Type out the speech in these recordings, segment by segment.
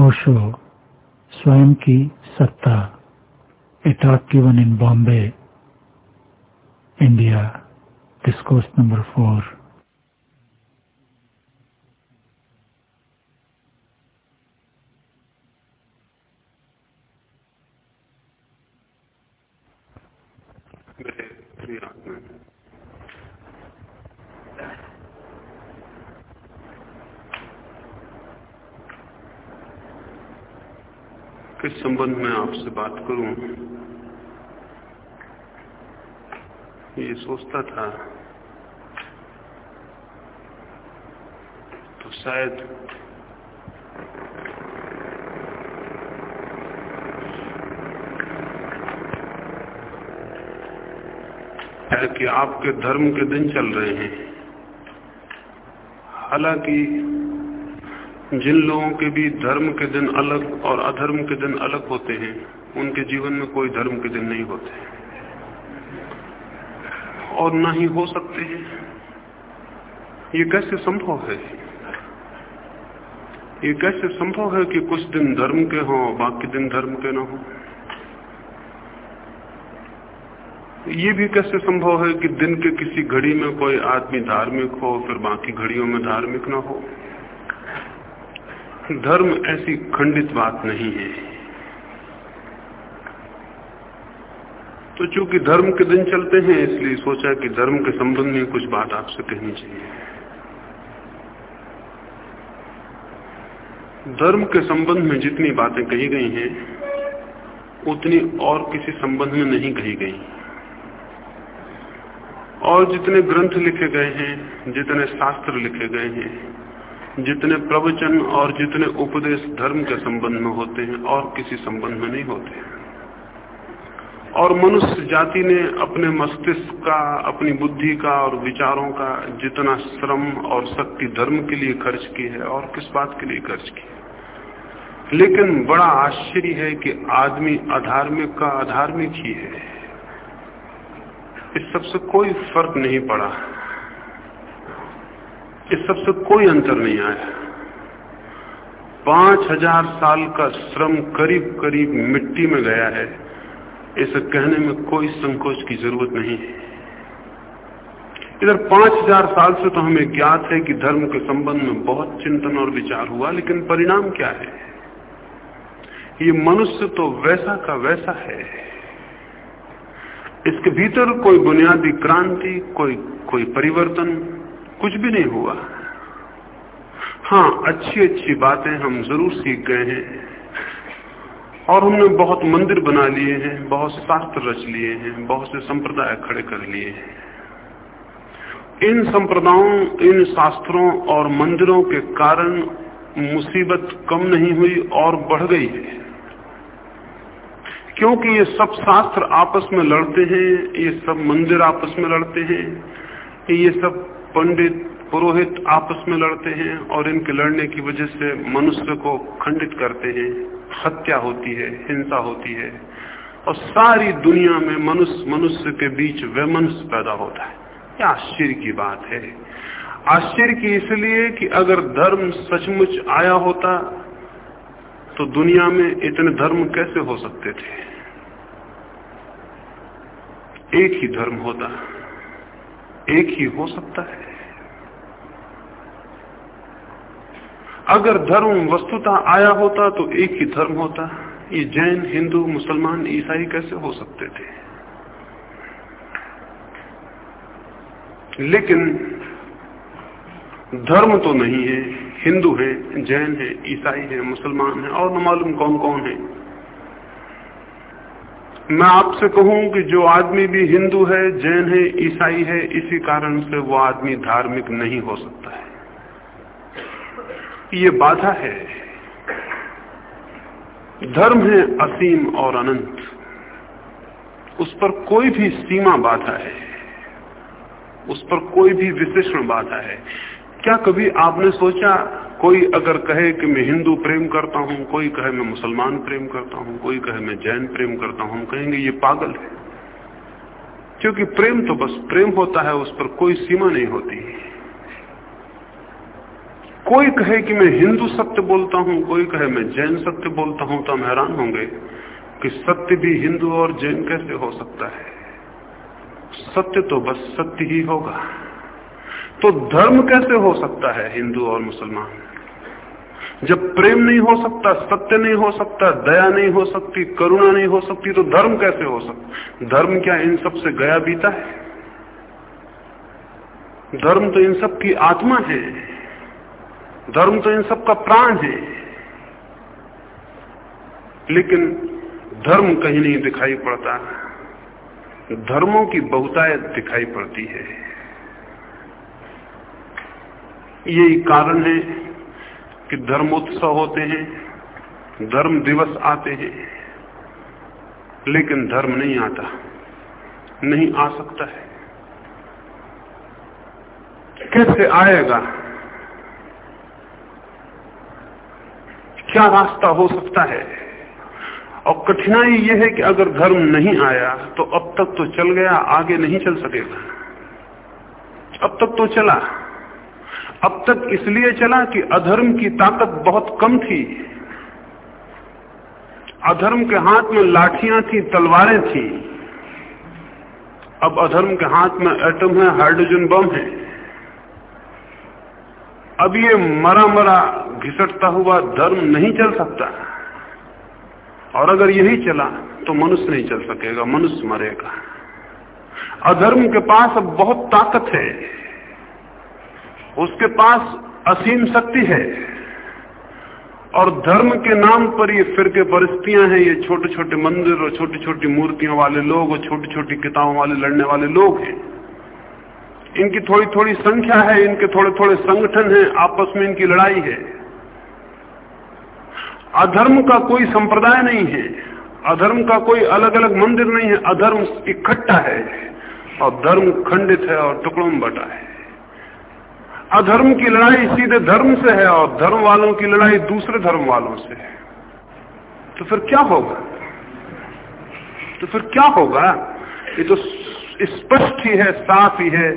ओशो स्वयं की सत्ता a talk given in Bombay India discourse number four. संबंध में आपसे बात करूँ? ये सोचता था। तो शायद है कि आपके धर्म के दिन चल रहे हैं। हालाँकि जिन लोगों के भी धर्म के दिन अलग और अधर्म के दिन अलग होते हैं, उनके जीवन में कोई धर्म के दिन नहीं होते। और ना ही हो सकते हैं। ये कैसे संभव है? ये कैसे संभव है कि कुछ दिन धर्म के हों बाकी दिन धर्म के ना हो? ये भी कैसे संभव है कि दिन के किसी घड़ी में कोई आदमी धार्मिक हो, फिर बाकी घड़ियों में धार्मिक ना हो? धर्म ऐसी खंडित बात नहीं है। तो चूँकि धर्म के दिन चलते हैं, इसलिए सोचा कि धर्म के संबंध में कुछ बात आपसे कहनी चाहिए। धर्म के संबंध में जितनी बातें कही गई हैं, उतनी और किसी संबंध में नहीं कही गई। और जितने ग्रंथ लिखे गए हैं, जितने शास्त्र लिखे गए हैं जितने प्रवचन और जितने उपदेश धर्म के संबंध में होते हैं और किसी संबंध में नहीं होते और मनुष्य जाति ने अपने मस्तिष्क का, अपनी बुद्धि का और विचारों का जितना श्रम और शक्ति धर्म के लिए खर्च की है और किस बात के लिए खर्च की है। लेकिन बड़ा आश्चर्य है कि आदमी अधार्मिक का अधार्मिक ही है। इस सबसे कोई फ़र्क नहीं पड़ा। इस सबसे कोई अंतर नहीं आया। पाँच हज़ार साल का श्रम करीब करीब मिट्टी में गया है। इसे कहने में कोई संकोच की ज़रूरत नहीं है। इधर पाँच हज़ार साल से तो हमें ज्ञात है कि धर्म के संबंध में बहुत चिंतन और विचार हुआ, लेकिन परिणाम क्या है? ये मनुष्य तो वैसा का वैसा है। इसके भीतर कोई बुनियादी क्रांति, कोई कोई परिवर्तन कुछ भी नहीं हुआ। हाँ अच्छी अच्छी बातें हम ज़रूर सीख गए हैं। और हमने बहुत मंदिर बना लिए हैं, बहुत शास्त्र रच लिए हैं, बहुत से संप्रदाय खड़े कर लिए हैं। इन संप्रदायों, इन शास्त्रों और मंदिरों के कारण मुसीबत कम नहीं हुई और बढ़ गई है। क्योंकि ये सब शास्त्र आपस में लड़ते हैं, ये सब मंदिर आपस में लड़ते हैं, ये सब पंडित पुरोहित आपस में लड़ते हैं और इनके लड़ने की वजह से मनुष्य को खंडित करते हैं। हत्या होती है, हिंसा होती है। और सारी दुनिया में मनुष्य मनुष्य के बीच वैमनस्य पैदा होता है। यह आश्चर्य की बात है। आश्चर्य की इसलिए कि अगर धर्म सचमुच आया होता तो दुनिया में इतने धर्म कैसे हो सकते थे? एक ही धर्म होता। एक ही हो सकता है। अगर धर्म वस्तुतः आया होता तो एक ही धर्म होता। ये जैन, हिंदू, मुसलमान, ईसाई कैसे हो सकते थे? लेकिन धर्म तो नहीं है। हिंदू है, जैन है, ईसाई है, मुसलमान है, और न मालूम कौन कौन है। मैं आपसे कहूँ कि जो आदमी भी हिंदू है, जैन है, ईसाई है, इसी कारण से वो आदमी धार्मिक नहीं हो सकता है। ये बाधा है। धर्म है असीम और अनंत। उस पर कोई भी सीमा बाधा है। उस पर कोई भी विशेषण बाधा है। क्या कभी आपने सोचा, कोई अगर कहे कि मैं हिंदू प्रेम करता हूँ, कोई कहे मैं मुसलमान प्रेम करता हूँ, कोई कहे मैं जैन प्रेम करता हूँ, कहेंगे ये पागल है। क्योंकि प्रेम तो बस, प्रेम होता है, उस पर कोई सीमा नहीं होती। कोई कहे कि मैं हिंदू सत्य बोलता हूँ, कोई कहे मैं जैन सत्य बोलता हूँ तो हम हैरान होंगे कि सत्य भी हिंदू और जैन कैसे हो सकता है। सत्य तो बस सत्य ही होगा। तो धर्म कैसे हो सकता है, हिंदू और मुसलमान? जब प्रेम नहीं हो सकता, सत्य नहीं हो सकता, दया नहीं हो सकती, करुणा नहीं हो सकती तो धर्म कैसे हो सकता? धर्म क्या इन सबसे गया बीता है? धर्म तो इन सब की आत्मा है। धर्म तो इन सब का प्राण है। लेकिन धर्म कहीं नहीं दिखाई पड़ता। धर्मों की बहुतायत दिखाई पड़ती है। यही कारण है कि धर्मोत्सव होते हैं, धर्म दिवस आते हैं, लेकिन धर्म नहीं आता, नहीं आ सकता है। कैसे आएगा? क्या रास्ता हो सकता है? और कठिनाई यह है कि अगर धर्म नहीं आया तो अब तक तो चल गया, आगे नहीं चल सकेगा। अब तक तो चला। अब तक इसलिए चला कि अधर्म की ताकत बहुत कम थी। अधर्म के हाथ में लाठियाँ थी, तलवारें थी। अब अधर्म के हाथ में एटम है हाइड्रोजन बम है। अब ये मरा मरा घिसटता हुआ धर्म नहीं चल सकता। और अगर यही चला तो मनुष्य नहीं चल सकेगा, मनुष्य मरेगा। अधर्म के पास अब बहुत ताकत है। उसके पास असीम शक्ति है। और धर्म के नाम पर ये फिरके परिस्थितियाँ हैं, ये छोटे छोटे मंदिर और छोटी छोटी मूर्तियों वाले लोग और छोटी छोटी किताबों वाले लड़ने वाले लोग हैं। इनकी थोड़ी थोड़ी संख्या है, इनके थोड़े थोड़े संगठन हैं, आपस में इनकी लड़ाई है। अधर्म का कोई संप्रदाय नहीं है, अधर्म का कोई अलग अलग मंदिर नहीं है, अधर्म इकट्ठा है और धर्म खंडित है और टुकड़ों में बटा है। अधर्म की लड़ाई सीधे धर्म से है और धर्म वालों की लड़ाई दूसरे धर्म वालों से है। तो फिर क्या होगा? तो फिर क्या होगा? ये तो स्पष्ट ही है, साफ़ ही है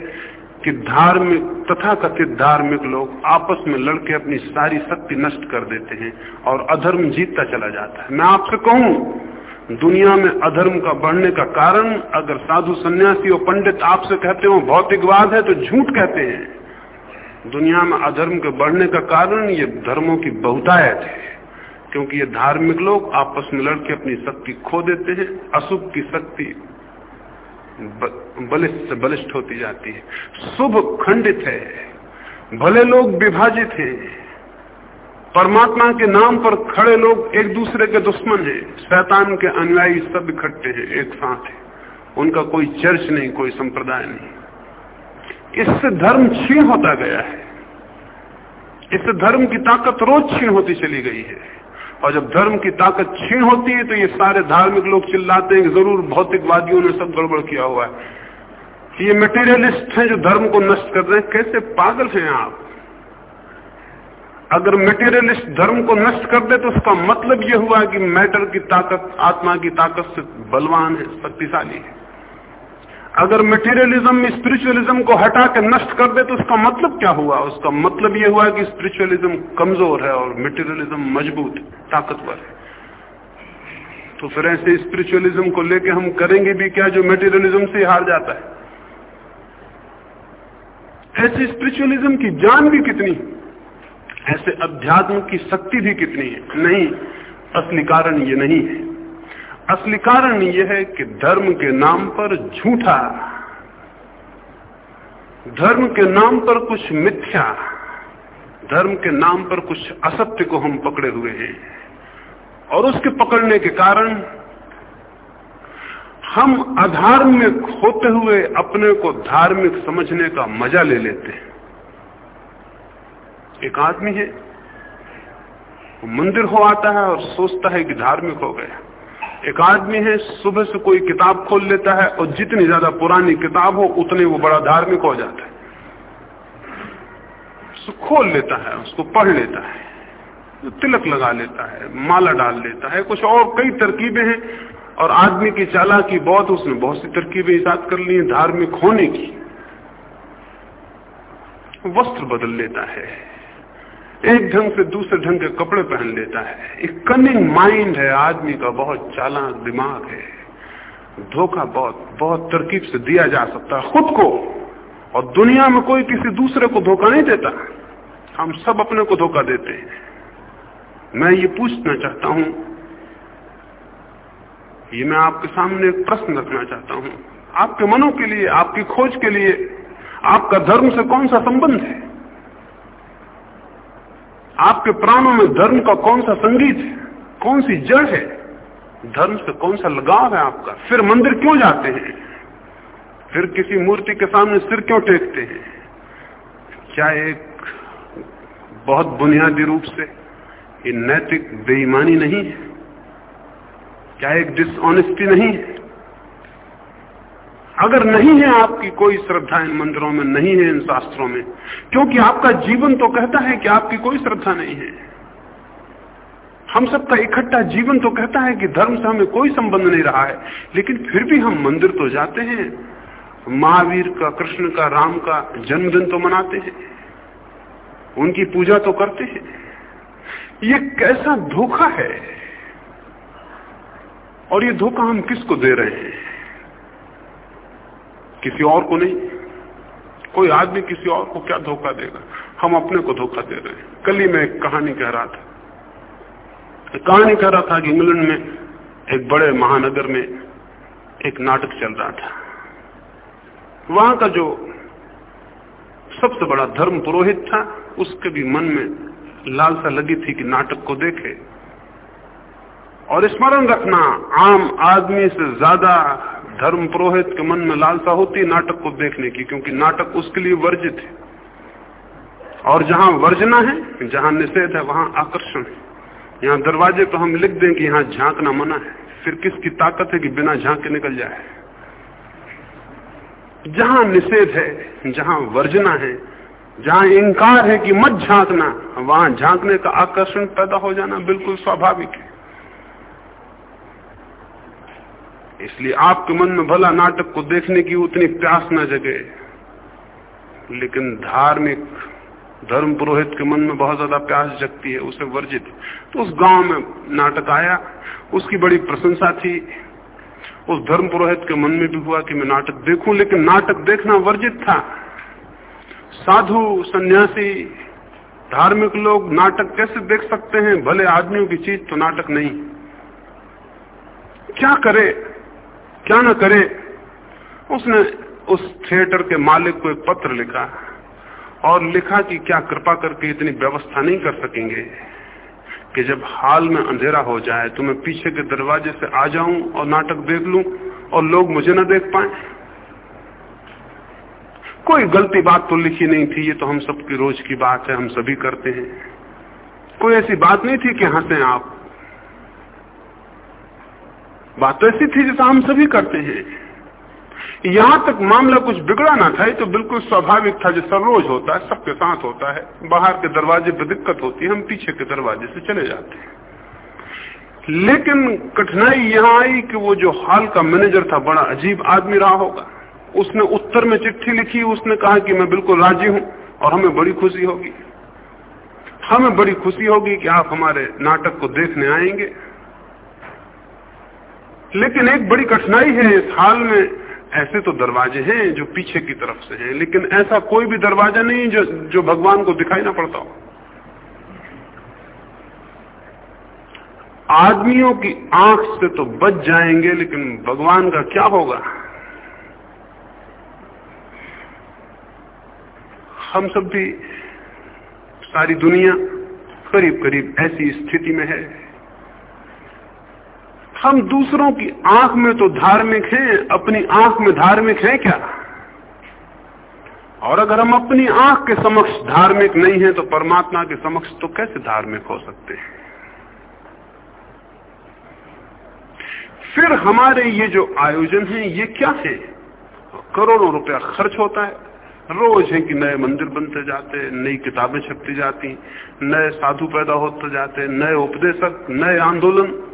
कि धार्मिक तथा कथित धार्मिक लोग आपस में लड़के अपनी सारी शक्ति नष्ट कर देते हैं और अधर्म जीतता चला जाता है। मैं आपसे कहूँ, दुनिया में अधर्म का बढ़ने का कारण, अगर साधु सन्यासी और पंडित आपसे कहते हो, भौतिकवाद है तो झूठ कहते हैं। दुनिया में अधर्म के बढ़ने का कारण ये धर्मों की बहुतायत है। क्योंकि ये धार्मिक लोग आपस में लड़के अपनी शक्ति खो देते हैं, अशुभ की शक्ति बलिष्ठ से बलिष्ठ होती जाती है। शुभ खंडित है, भले लोग विभाजित हैं, परमात्मा के नाम पर खड़े लोग एक दूसरे के दुश्मन हैं, शैतान के अनुयायी सब इकट्ठे हैं, एक साथ है। उनका कोई चर्च नहीं, कोई संप्रदाय नहीं। इससे धर्म छीन होता गया है। इससे धर्म की ताकत रोज छीन होती चली गई है। और जब धर्म की ताकत छीन होती है तो ये सारे धार्मिक लोग चिल्लाते हैं ज़रूर भौतिकवादियों ने सब गड़बड़ किया हुआ है। ये मटेरियलिस्ट हैं जो धर्म को नष्ट कर रहे हैं। कैसे पागल हैं आप? अगर मटेरियलिस्ट धर्म को नष्ट कर दे तो उसका मतलब यह हुआ कि मैटर की ताकत, आत्मा की ताकत से बलवान है, शक्तिशाली है। अगर मटेरियलिज्म स्पिरिचुअलिज्म को हटा के नष्ट कर दे तो उसका मतलब क्या हुआ? उसका मतलब यह हुआ कि स्पिरिचुअलिज्म कमज़ोर है और मटेरियलिज्म मज़बूत, ताकतवर है। तो फिर ऐसे स्पिरिचुअलिज्म को लेके हम करेंगे भी क्या जो मटेरियलिज्म से हार जाता है? ऐसे स्पिरिचुअलिज्म की जान भी कितनी? ऐसे अध्यात्म की शक्ति भी कितनी है? नहीं, असली कारण ये नहीं है। असली कारण यह है कि धर्म के नाम पर झूठा, धर्म के नाम पर कुछ मिथ्या, धर्म के नाम पर कुछ असत्य को हम पकड़े हुए हैं। और उसके पकड़ने के कारण हम अधार्मिक होते हुए अपने को धार्मिक समझने का मज़ा ले लेते हैं। एक आदमी है मंदिर हो आता है और सोचता है कि धार्मिक हो गया। एक आदमी है, सुबह से कोई किताब खोल लेता है और जितनी ज़्यादा पुरानी किताब हो, उतने वो बड़ा धार्मिक हो जाता है। खोल लेता है, उसको पढ़ लेता है तिलक लगा लेता है, माला डाल लेता है, कुछ और कई तरकीबें हैं, और आदमी की चाला की बहुत, उसने बहुत सी तरकीबें ईजाद कर ली धार्मिक होने की। वस्त्र बदल लेता है। एक ढंग से दूसरे ढंग के कपड़े पहन लेता है। एक कनिंग माइंड है, आदमी का बहुत चालाक दिमाग है। धोखा बहुत बहुत तरकीब से दिया जा सकता है खुद को। और दुनिया में कोई किसी दूसरे को धोखा नहीं देता। हम सब अपने को धोखा देते हैं। मैं ये पूछना चाहता हूँ, ये मैं आपके सामने एक प्रश्न रखना चाहता हूँ। आपके मनों के लिए, आपकी खोज के लिए आपका धर्म से कौन सा संबंध है? आपके प्राणों में धर्म का कौन सा संगीत है? कौन सी जड़ है? धर्म से कौन सा लगाव है आपका? फिर मंदिर क्यों जाते हैं? फिर किसी मूर्ति के सामने सिर क्यों टेकते हैं? क्या एक बहुत बुनियादी रूप से ये नैतिक बेईमानी नहीं है? क्या एक डिसऑनेस्टी नहीं है? अगर नहीं है आपकी कोई श्रद्धा इन मंदिरों में, नहीं है इन शास्त्रों में, क्योंकि आपका जीवन तो कहता है कि आपकी कोई श्रद्धा नहीं है। हम सबका इकट्ठा जीवन तो कहता है कि धर्म से हमें कोई संबंध नहीं रहा है, लेकिन फिर भी हम मंदिर तो जाते हैं। महावीर का, कृष्ण का, राम का जन्मदिन तो मनाते हैं। उनकी पूजा तो करते हैं। ये कैसा धोखा है? और ये धोखा हम किसको दे रहे हैं? किसी और को नहीं। कोई आदमी किसी और को क्या धोखा देगा? हम अपने को धोखा दे रहे हैं। कल ही मैं एक कहानी कह रहा था। कहानी कह रहा था कि इंग्लैंड में एक बड़े महानगर में एक नाटक चल रहा था। वहाँ का जो सबसे बड़ा धर्म पुरोहित था, उसके भी मन में लालसा लगी थी कि नाटक को देखे। और स्मरण रखना, आम आदमी से ज़्यादा धर्म पुरोहित के मन में लालसा होती नाटक को देखने की, क्योंकि नाटक उसके लिए वर्जित है। और जहाँ वर्जना है, जहाँ निषेध है, वहाँ आकर्षण है। यहाँ दरवाजे पर हम लिख दें कि यहाँ झांकना मना है। फिर किसकी ताकत है कि बिना झांके निकल जाए? जहाँ निषेध है, जहाँ वर्जना है, जहाँ इंकार है कि मत झांकना, वहाँ झांकने का आकर्षण पैदा हो जाना बिल्कुल स्वाभाविक है। इसलिए आपके मन में भला नाटक को देखने की उतनी प्यास न जगे। लेकिन धार्मिक धर्म पुरोहित के मन में बहुत ज़्यादा प्यास जगती है, उसे वर्जित। तो उस गाँव में नाटक आया, उसकी बड़ी प्रशंसा थी। उस धर्म पुरोहित के मन में भी हुआ कि मैं नाटक देखूँ, लेकिन नाटक देखना वर्जित था। साधु, सन्यासी, धार्मिक लोग नाटक कैसे देख सकते हैं? भले आदमियों की चीज़ तो नाटक नहीं। क्या करे? क्या ना करे? उसने उस थिएटर के मालिक को एक पत्र लिखा और लिखा कि क्या कृपा करके इतनी व्यवस्था नहीं कर सकेंगे कि जब हाल में अंधेरा हो जाए तो मैं पीछे के दरवाजे से आ जाऊँ और नाटक देख लूँ और लोग मुझे ना देख पाए। कोई गलती बात तो लिखी नहीं थी, ये तो हम सबकी रोज की बात है, हम सभी करते हैं। कोई ऐसी बात नहीं थी कि हंसे आप। बात तो ऐसी थी जैसा हम सभी करते हैं। यहाँ तक मामला कुछ बिगड़ा ना था तो बिल्कुल स्वाभाविक था जैसा रोज होता है, सबके साथ होता है। बाहर के दरवाजे पर दिक्कत होती है, हम पीछे के दरवाजे से चले जाते हैं। लेकिन कठिनाई यहाँ आई कि वो जो हाल का मैनेजर था, बड़ा अजीब आदमी रहा होगा। उसने उत्तर में चिट्ठी लिखी, उसने कहा कि मैं बिल्कुल राज़ी हूँ और हमें बड़ी खुशी होगी। हमें बड़ी खुशी होगी कि आप हमारे नाटक को देखने आएँगे। लेकिन एक बड़ी कठिनाई है इस हाल में। ऐसे तो दरवाजे हैं जो पीछे की तरफ़ से हैं, लेकिन ऐसा कोई भी दरवाज़ा नहीं जो जो भगवान को दिखाई ना पड़ता हो। आदमियों की आँख से तो बच जाएँगे, लेकिन भगवान का क्या होगा? हम सब भी सारी दुनिया करीब करीब ऐसी स्थिति में है। हम दूसरों की आँख में तो धार्मिक हैं, अपनी आँख में धार्मिक हैं क्या? और अगर हम अपनी आँख के समक्ष धार्मिक नहीं हैं तो परमात्मा के समक्ष तो कैसे धार्मिक हो सकते हैं? फिर हमारे ये जो आयोजन है, ये क्या है? करोड़ों रुपया खर्च होता है। रोज है कि नए मंदिर बनते जाते नई किताबें छपती जाती नए साधु पैदा होते जाते नए उपदेशक, नए आंदोलन।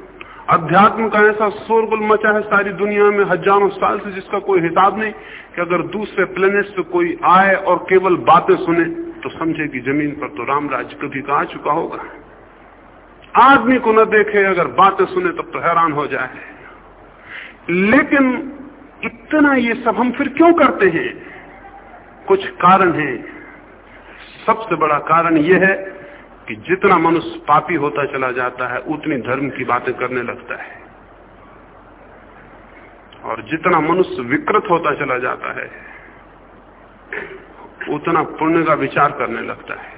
अध्यात्म का ऐसा शोरगुल मचा है सारी दुनिया में हज़ारों साल से जिसका कोई हिसाब नहीं कि अगर दूसरे प्लेनेट से कोई आए और केवल बातें सुने तो समझे कि ज़मीन पर तो राम राज्य कभी का आ चुका होगा। आदमी को न देखे, अगर बातें सुने, तब तो हैरान हो जाए। लेकिन इतना ये सब हम फिर क्यों करते हैं? कुछ कारण है। सबसे बड़ा कारण यह है कि जितना मनुष्य पापी होता चला जाता है, उतनी धर्म की बातें करने लगता है। और जितना मनुष्य विकृत होता चला जाता है, उतना पुण्य का विचार करने लगता है।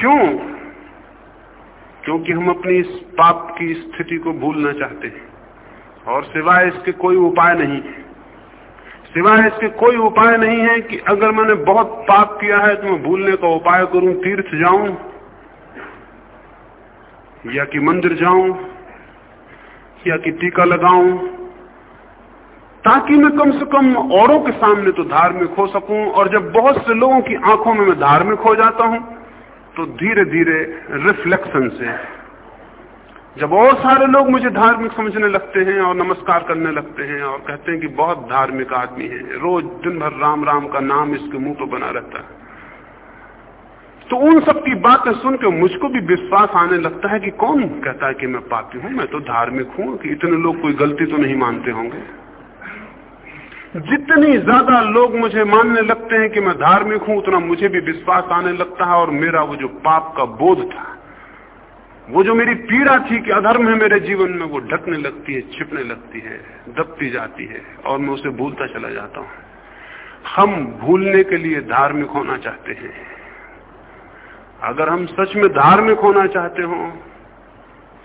क्यों? क्योंकि हम अपनी इस पाप की स्थिति को भूलना चाहते हैं। और सिवाय इसके कोई उपाय नहीं है। सिवाय इसके कोई उपाय नहीं है कि अगर मैंने बहुत पाप किया है तो मैं भूलने का उपाय करूँ, तीर्थ जाऊँ, या कि मंदिर जाऊँ, या कि टीका लगाऊँ, ताकि मैं कम से कम औरों के सामने तो धार्मिक हो सकूँ, और जब बहुत से लोगों की आँखों में मैं धार्मिक हो जाता हूँ तो धीरे धीरे रिफ्लेक्शन से जब और सारे लोग मुझे धार्मिक समझने लगते हैं और नमस्कार करने लगते हैं और कहते हैं कि बहुत धार्मिक आदमी है, रोज दिन भर राम राम का नाम इसके मुँह पर बना रहता है। तो उन सब की बातें सुनकर मुझको भी विश्वास आने लगता है कि कौन कहता है कि मैं पापी हूँ, मैं तो धार्मिक हूँ, कि इतने लोग कोई गलती तो नहीं मानते होंगे। जितनी ज़्यादा लोग मुझे मानने लगते हैं कि मैं धार्मिक हूँ, उतना मुझे भी विश्वास आने लगता है और मेरा वो जो पाप का बोध था वो जो मेरी पीड़ा थी कि अधर्म है मेरे जीवन में, वो ढकने लगती है, छिपने लगती है, दबती जाती है और मैं उसे भूलता चला जाता हूँ। हम भूलने के लिए धार्मिक होना चाहते हैं। अगर हम सच में धार्मिक होना चाहते हो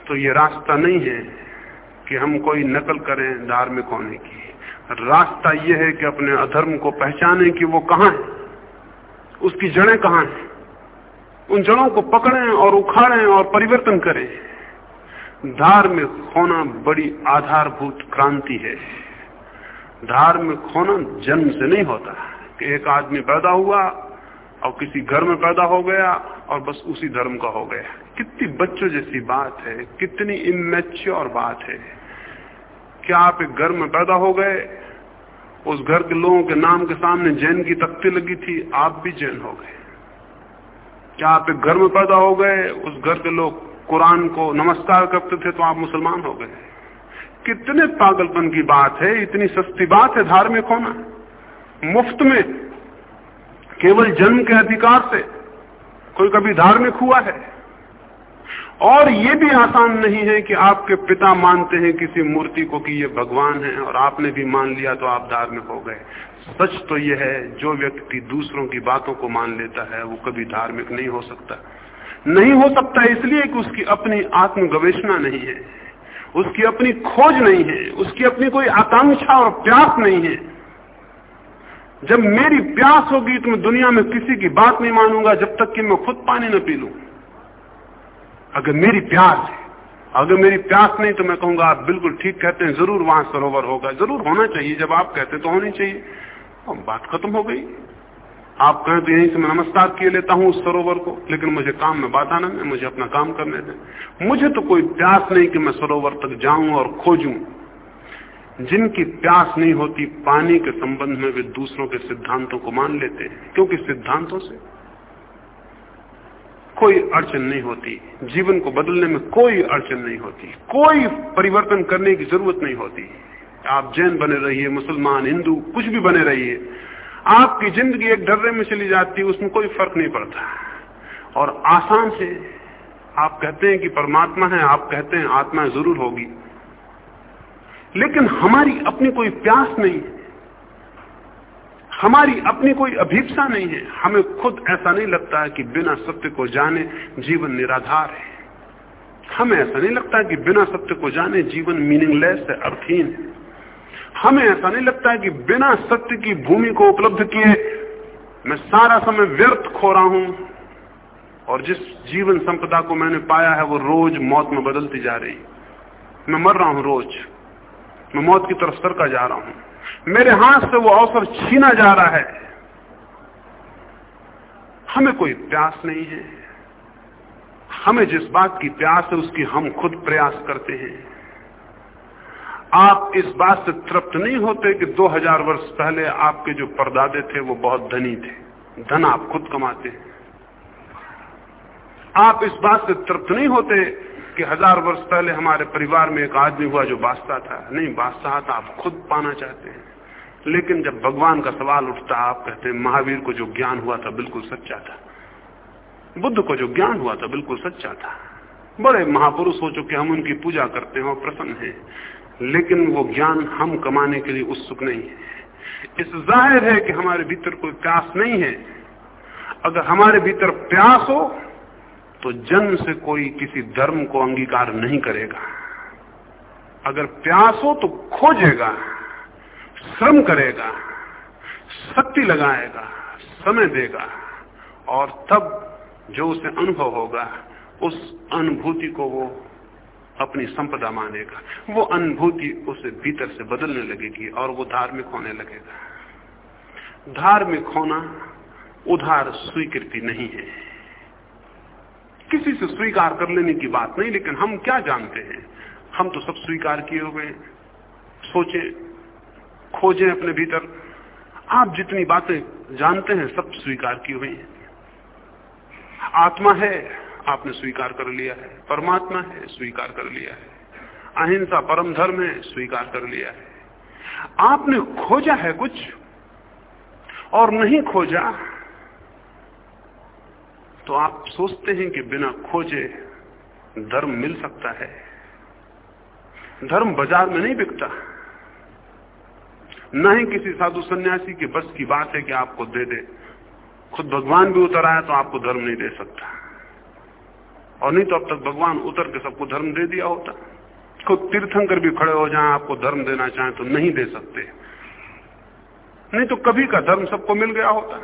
तो ये रास्ता नहीं है कि हम कोई नकल करें धार्मिक होने की। रास्ता यह है कि अपने अधर्म को पहचाने कि वो कहाँ है, उसकी जड़ें कहाँ हैं। उन जड़ों को पकड़ें और उखाड़ें और परिवर्तन करें। धार्मिक होना बड़ी आधारभूत क्रांति है। धार्मिक होना जन्म से नहीं होता। कि एक आदमी पैदा हुआ और किसी घर में पैदा हो गया और बस उसी धर्म का हो गया। कितनी बच्चों जैसी बात है, कितनी इमेच्योर बात है। क्या आप एक घर में पैदा हो गए, उस घर के लोगों के नाम के सामने जैन की तख्ती लगी थी, आप भी जैन हो गए। क्या आप एक घर में पैदा हो गए, उस घर के लोग कुरान को नमस्कार करते थे तो आप मुसलमान हो गए। कितने पागलपन की बात है, इतनी सस्ती बात है धार्मिक होना। मुफ़्त में, केवल जन्म के अधिकार से कोई कभी धार्मिक हुआ है। और ये भी आसान नहीं है कि आपके पिता मानते हैं किसी मूर्ति को कि ये भगवान है, और आपने भी मान लिया तो आप धार्मिक हो गए। सच तो यह है, जो व्यक्ति दूसरों की बातों को मान लेता है, वो कभी धार्मिक नहीं हो सकता। नहीं हो सकता इसलिए कि उसकी अपनी आत्म गवेषणा नहीं है, उसकी अपनी खोज नहीं है, उसकी अपनी कोई आकांक्षा और प्यास नहीं है। जब मेरी प्यास होगी तो मैं दुनिया में किसी की बात नहीं मानूँगा, जब तक कि मैं खुद पानी न पी लू। अगर मेरी प्यास है, अगर मेरी प्यास नहीं तो मैं कहूँगा, आप बिल्कुल ठीक कहते हैं, ज़रूर वहाँ सरोवर होगा। ज़रूर होना चाहिए, जब आप कहते तो होनी चाहिए। और बात खत्म हो गई। आप कहें तो यहीं से मैं नमस्कार किए लेता हूँ उस सरोवर को, लेकिन मुझे काम में बाधा ना है मुझे अपना काम करने दें। मुझे तो कोई प्यास नहीं कि मैं सरोवर तक जाऊँ और खोजूं। जिनकी प्यास नहीं होती, पानी के संबंध में वे दूसरों के सिद्धांतों को मान लेते हैं, क्योंकि सिद्धांतों से कोई अड़चन नहीं होती। जीवन को बदलने में कोई अड़चन नहीं होती। कोई परिवर्तन करने की ज़रूरत नहीं होती। आप जैन बने रहिए, मुसलमान, हिंदू, कुछ भी बने रहिए, आपकी ज़िंदगी एक डर्रे में चली जाती है, उसमें कोई फ़र्क नहीं पड़ता। और आसान से आप कहते हैं कि परमात्मा है, आप कहते हैं आत्मा ज़रूर होगी। लेकिन हमारी अपनी कोई प्यास नहीं है। हमारी अपनी कोई अभीपसा नहीं है। हमें खुद ऐसा नहीं लगता है कि बिना सत्य को जाने जीवन निराधार है। हमें ऐसा नहीं लगता कि बिना सत्य को जाने जीवन मीनिंगलेस है, अर्थहीन है। हमें ऐसा नहीं लगता है कि बिना सत्य की भूमि को उपलब्ध किए मैं सारा समय व्यर्थ खो रहा हूँ। और जिस जीवन संपदा को मैंने पाया है, वो रोज मौत में बदलती जा रही। मैं मर रहा हूँ रोज। मैं मौत की तरफ़ सरका जा रहा हूँ। मेरे हाथ से वो अवसर छीना जा रहा है। हमें कोई प्यास नहीं है। हमें जिस बात की प्यास है, उसकी हम खुद प्रयास करते हैं। आप इस बात से तृप्त नहीं होते कि 2000 वर्ष पहले आपके जो परदादे थे, वो बहुत धनी थे। धन आप खुद कमाते आप इस बात से तृप्त नहीं होते कि हज़ार वर्ष पहले हमारे परिवार में एक आदमी हुआ जो बादशाह था। नहीं, बादशाह था आप खुद पाना चाहते हैं। लेकिन जब भगवान का सवाल उठता, आप कहते हैं, महावीर को जो ज्ञान हुआ था, बिल्कुल सच्चा था। बुद्ध को जो ज्ञान हुआ था, बिल्कुल सच्चा था। बड़े महापुरुष हो चुके हम उनकी पूजा करते हैं और प्रसन्न हैं। लेकिन वो ज्ञान हम कमाने के लिए उत्सुक नहीं है। इस ज़ाहिर है कि हमारे भीतर कोई प्यास नहीं है। अगर हमारे भीतर प्यास हो तो जन्म से कोई किसी धर्म को अंगीकार नहीं करेगा। अगर प्यास हो तो खोजेगा, श्रम करेगा, शक्ति लगाएगा, समय देगा, और तब जो उसे अनुभव होगा, उस अनुभूति को वो अपनी संपदा मानेगा। वो अनुभूति उसे भीतर से बदलने लगेगी और वो धार्मिक होने लगेगा। धार्मिक होना उधार स्वीकृति नहीं है। किसी से स्वीकार कर लेने की बात नहीं, लेकिन हम क्या जानते हैं? हम तो सब स्वीकार किए हुए सोचे, खोजें अपने भीतर। आप जितनी बातें जानते हैं, सब स्वीकार की हुई हैं। आत्मा है। आपने स्वीकार कर लिया है। परमात्मा है, स्वीकार कर लिया है। अहिंसा परम धर्म है, स्वीकार कर लिया है। आपने खोजा है कुछ? और नहीं खोजा तो आप सोचते हैं कि बिना खोजे धर्म मिल सकता है। धर्म बाज़ार में नहीं बिकता। न ही किसी साधु सन्यासी के बस की बात है कि आपको दे दे। खुद भगवान भी उतर आया तो आपको धर्म नहीं दे सकता। और नहीं तो अब तक भगवान उतर के सबको धर्म दे दिया होता। खुद तीर्थंकर भी खड़े हो जाए आपको धर्म देना चाहे तो नहीं दे सकते। नहीं तो कभी का धर्म सबको मिल गया होता।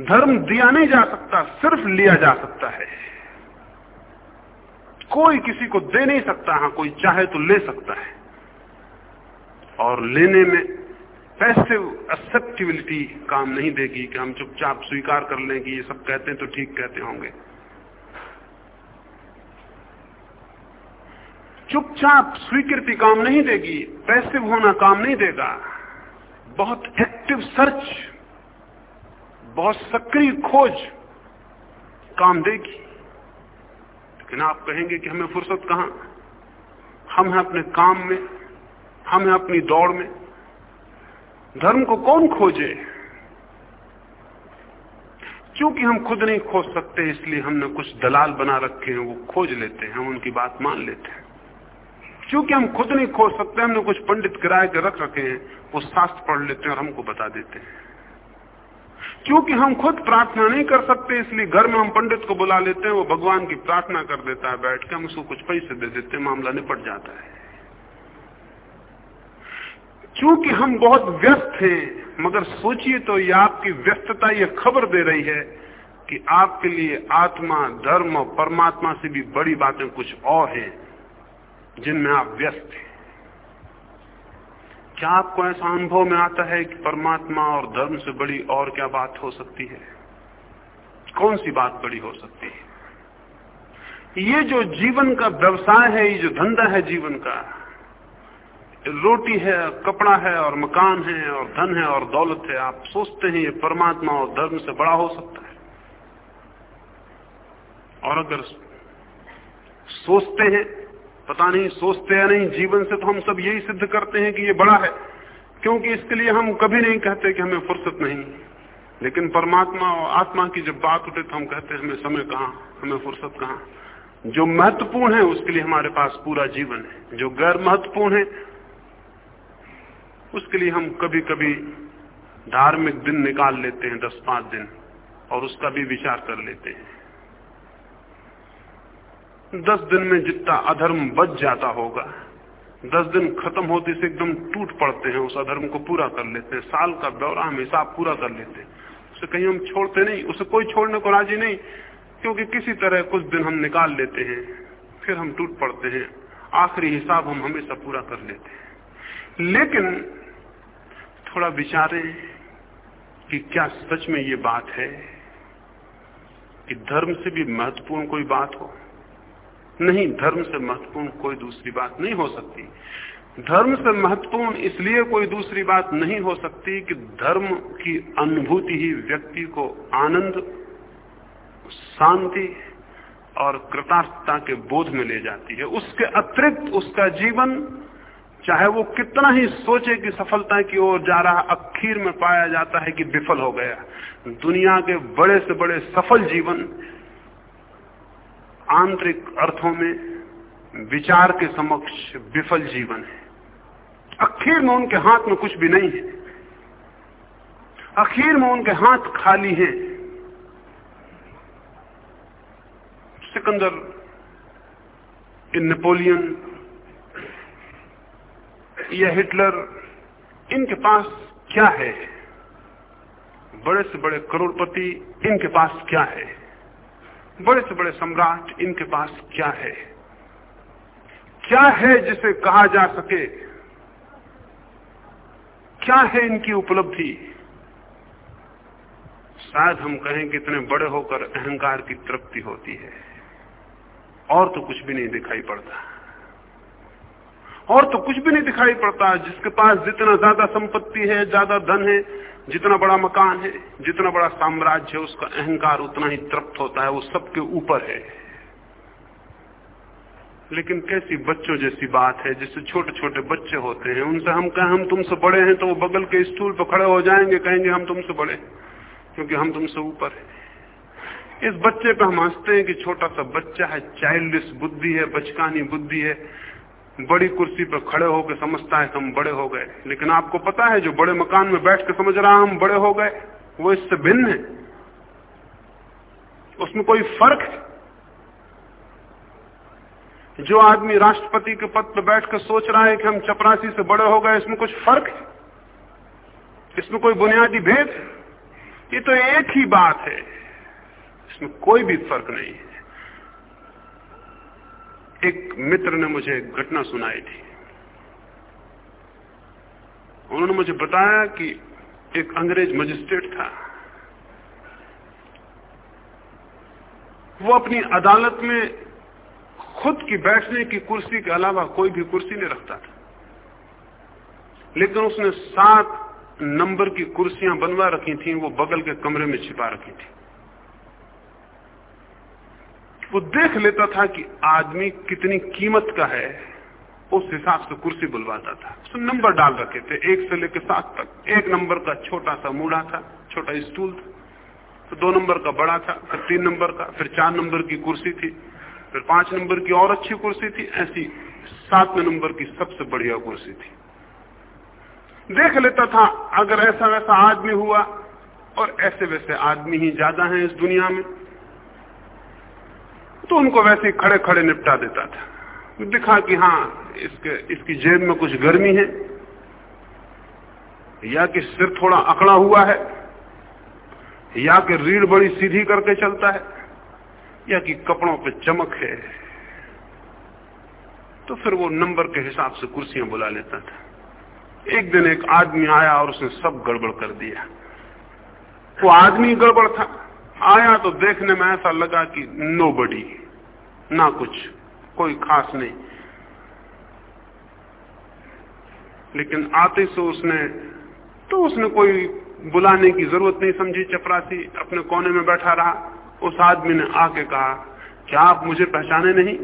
धर्म दिया नहीं जा सकता, सिर्फ़ लिया जा सकता है। कोई किसी को दे नहीं सकता हाँ कोई चाहे तो ले सकता है। और लेने में पैसिव एक्सेप्टिबिलिटी काम नहीं देगी कि हम चुपचाप स्वीकार कर लें कि ये सब कहते हैं तो ठीक कहते होंगे। चुपचाप स्वीकृति काम नहीं देगी, पैसिव होना काम नहीं देगा। बहुत एक्टिव सर्च बहुत सक्रिय खोज काम देगी। लेकिन आप कहेंगे कि हमें फुर्सत कहाँ? हम हैं अपने काम में, हम हैं अपनी दौड़ में। धर्म को कौन खोजे? क्योंकि हम खुद नहीं खोज सकते, इसलिए हमने कुछ दलाल बना रखे हैं, वो खोज लेते हैं, हम उनकी बात मान लेते हैं। क्योंकि हम खुद नहीं खोज सकते, हमने कुछ पंडित किराए के रख रखे हैं, वो शास्त्र पढ़ लेते हैं और हमको बता देते हैं। क्योंकि हम खुद प्रार्थना नहीं कर सकते, इसलिए घर में हम पंडित को बुला लेते हैं, वो भगवान की प्रार्थना कर देता है, बैठ के हम उसको कुछ पैसे दे देते हैं, मामला निपट जाता है। क्योंकि हम बहुत व्यस्त हैं, मगर सोचिए तो ये आपकी व्यस्तता, ये खबर दे रही है कि आपके लिए आत्मा, धर्म परमात्मा से भी बड़ी बातें कुछ और हैं। जिनमें आप व्यस्त हैं। क्या आपको ऐसा अनुभव में आता है कि परमात्मा और धर्म से बड़ी और क्या बात हो सकती है? कौन सी बात बड़ी हो सकती है? ये जो जीवन का व्यवसाय है, ये जो धंधा है जीवन का, रोटी है, कपड़ा है और मकान है और धन है और दौलत है, आप सोचते हैं ये परमात्मा और धर्म से बड़ा हो सकता है। और अगर सोचते हैं पता नहीं सोचते या नहीं, जीवन से तो हम सब यही सिद्ध करते हैं कि ये बड़ा है। क्योंकि इसके लिए हम कभी नहीं कहते कि हमें फुर्सत नहीं। लेकिन परमात्मा और आत्मा की जब बात उठे तो हम कहते हैं, हमें समय कहाँ? हमें फुर्सत कहाँ? जो महत्वपूर्ण है, उसके लिए हमारे पास पूरा जीवन है। जो गैर महत्वपूर्ण है, उसके लिए हम कभी कभी धार्मिक दिन निकाल लेते हैं, दस पाँच दिन, और उसका भी विचार कर लेते हैं। दस दिन में जितना अधर्म बच जाता होगा, दस दिन खत्म होते से एकदम टूट पड़ते हैं, उस अधर्म को पूरा कर लेते हैं, साल का दौरा हम हिसाब पूरा कर लेते हैं। उसे कहीं हम छोड़ते नहीं, उसे कोई छोड़ने को राज़ी नहीं, क्योंकि किसी तरह कुछ दिन हम निकाल लेते हैं, फिर हम टूट पड़ते हैं, आखिरी हिसाब हम हमेशा पूरा कर लेते हैं। लेकिन थोड़ा विचारें कि क्या सच में ये बात है कि धर्म से भी महत्वपूर्ण कोई बात हो? नहीं, धर्म से महत्वपूर्ण कोई दूसरी बात नहीं हो सकती। धर्म से महत्वपूर्ण इसलिए कोई दूसरी बात नहीं हो सकती कि धर्म की अनुभूति ही व्यक्ति को आनंद, शांति और कृतार्थता के बोध में ले जाती है। उसके अतिरिक्त उसका जीवन, चाहे वो कितना ही सोचे कि सफलता की ओर जा रहा अखीर में पाया जाता है कि विफल हो गया। दुनिया के बड़े से बड़े सफल जीवन आंतरिक अर्थों में विचार के समक्ष विफल जीवन है। आखिर में उनके हाथ में कुछ भी नहीं है। आखिर में उनके हाथ खाली हैं। सिकंदर, इन नेपोलियन, या हिटलर, इनके पास क्या है? बड़े से बड़े करोड़पति इनके पास क्या है? बड़े से बड़े सम्राट इनके पास क्या है? क्या है जिसे कहा जा सके? क्या है इनकी उपलब्धि? शायद हम कहें कि इतने बड़े होकर अहंकार की तृप्ति होती है। और तो कुछ भी नहीं दिखाई पड़ता। और तो कुछ भी नहीं दिखाई पड़ता, जिसके पास जितना ज़्यादा संपत्ति है, ज़्यादा धन है, जितना बड़ा मकान है, जितना बड़ा साम्राज्य है, उसका अहंकार उतना ही तृप्त होता है, वो सबके ऊपर है। लेकिन कैसी बच्चों जैसी बात है, जिससे छोटे छोटे बच्चे होते हैं, उनसे हम कहें, हम तुमसे बड़े हैं तो वो बगल के स्टूल पर खड़े हो जाएँगे, कहेंगे, हम तुमसे बड़े क्योंकि हम तुमसे ऊपर है। इस बच्चे पे हम हँसते हैं कि छोटा सा बच्चा है चाइल्डिश बुद्धि है, बचकानी बुद्धि है बड़ी कुर्सी पर खड़े होकर समझता है हम बड़े हो गए। लेकिन आपको पता है, जो बड़े मकान में बैठ के समझ रहा हम बड़े हो गए। वो इससे भिन्न है। उसमें कोई फ़र्क है? जो आदमी राष्ट्रपति के पद पर बैठ कर सोच रहा है कि हम चपरासी से बड़े हो गए, इसमें कुछ फ़र्क है? इसमें कोई बुनियादी भेद ये तो एक ही बात है। इसमें कोई भी फ़र्क नहीं है। एक मित्र ने मुझे घटना सुनाई थी। उन्होंने मुझे बताया कि एक अंग्रेज़ मजिस्ट्रेट था। वो अपनी अदालत में खुद की बैठने की कुर्सी के अलावा कोई भी कुर्सी नहीं रखता था। लेकिन उसने सात नंबर की कुर्सियाँ बनवा रखी थी, वो बगल के कमरे में छिपा रखी थी। वो देख लेता था कि आदमी कितनी कीमत का है, उस हिसाब से कुर्सी बुलवाता था। उसने नंबर डाल रखे थे, एक से लेकर सात तक। एक नंबर का छोटा सा मूढ़ा था, छोटा स्टूल था। तो दो नंबर का बड़ा था, फिर तीन नंबर का, फिर चार नंबर की कुर्सी थी, फिर पाँच नंबर की और अच्छी कुर्सी थी, ऐसी सातवें नंबर की सबसे बढ़िया कुर्सी थी। देख लेता था, अगर ऐसा वैसा आदमी हुआ, और ऐसे वैसे आदमी ही ज़्यादा हैं इस दुनिया में। तो उनको वैसे ही खड़े खड़े निपटा देता था। दिखा कि हाँ इसके, इसकी जेब में कुछ गर्मी है, या कि सिर थोड़ा अकड़ा हुआ है, या कि रीढ़ बड़ी सीधी करके चलता है, या कि कपड़ों पे चमक है। तो फिर वो नंबर के हिसाब से कुर्सियाँ बुला लेता था। एक दिन एक आदमी आया और उसने सब गड़बड़ कर दिया। वो आदमी गड़बड़ था। आया तो देखने में ऐसा लगा कि नो बडी ना कुछ, कोई खास नहीं। लेकिन आते से उसने तो उसने कोई बुलाने की ज़रूरत नहीं समझी, चपरासी अपने कोने में बैठा रहा। उस आदमी ने आके कहा, क्या आप मुझे पहचाने नहीं?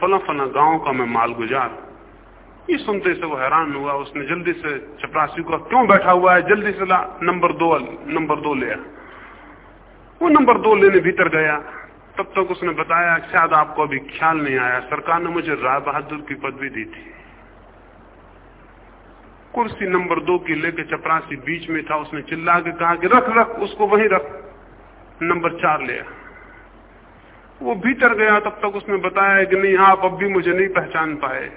फला फला गाँव का मैं माल गुजार ये सुनते से वो हैरान हुआ। उसने जल्दी से चपरासी को, क्यों बैठा हुआ है? जल्दी से ला, नंबर दो नंबर दो ले वो नंबर दो लेने भीतर गया। तब तक उसने बताया, शायद आपको अभी ख्याल नहीं आया। सरकार ने मुझे राय बहादुर की पदवी दी थी। कुर्सी नंबर दो की लेके चपरासी बीच में था। उसने चिल्ला के कहा कि रख रख, उसको वहीं रख। नंबर चार लिया। वो भीतर गया। तब तक उसने बताया कि नहीं, आप अब भी मुझे नहीं पहचान पाए।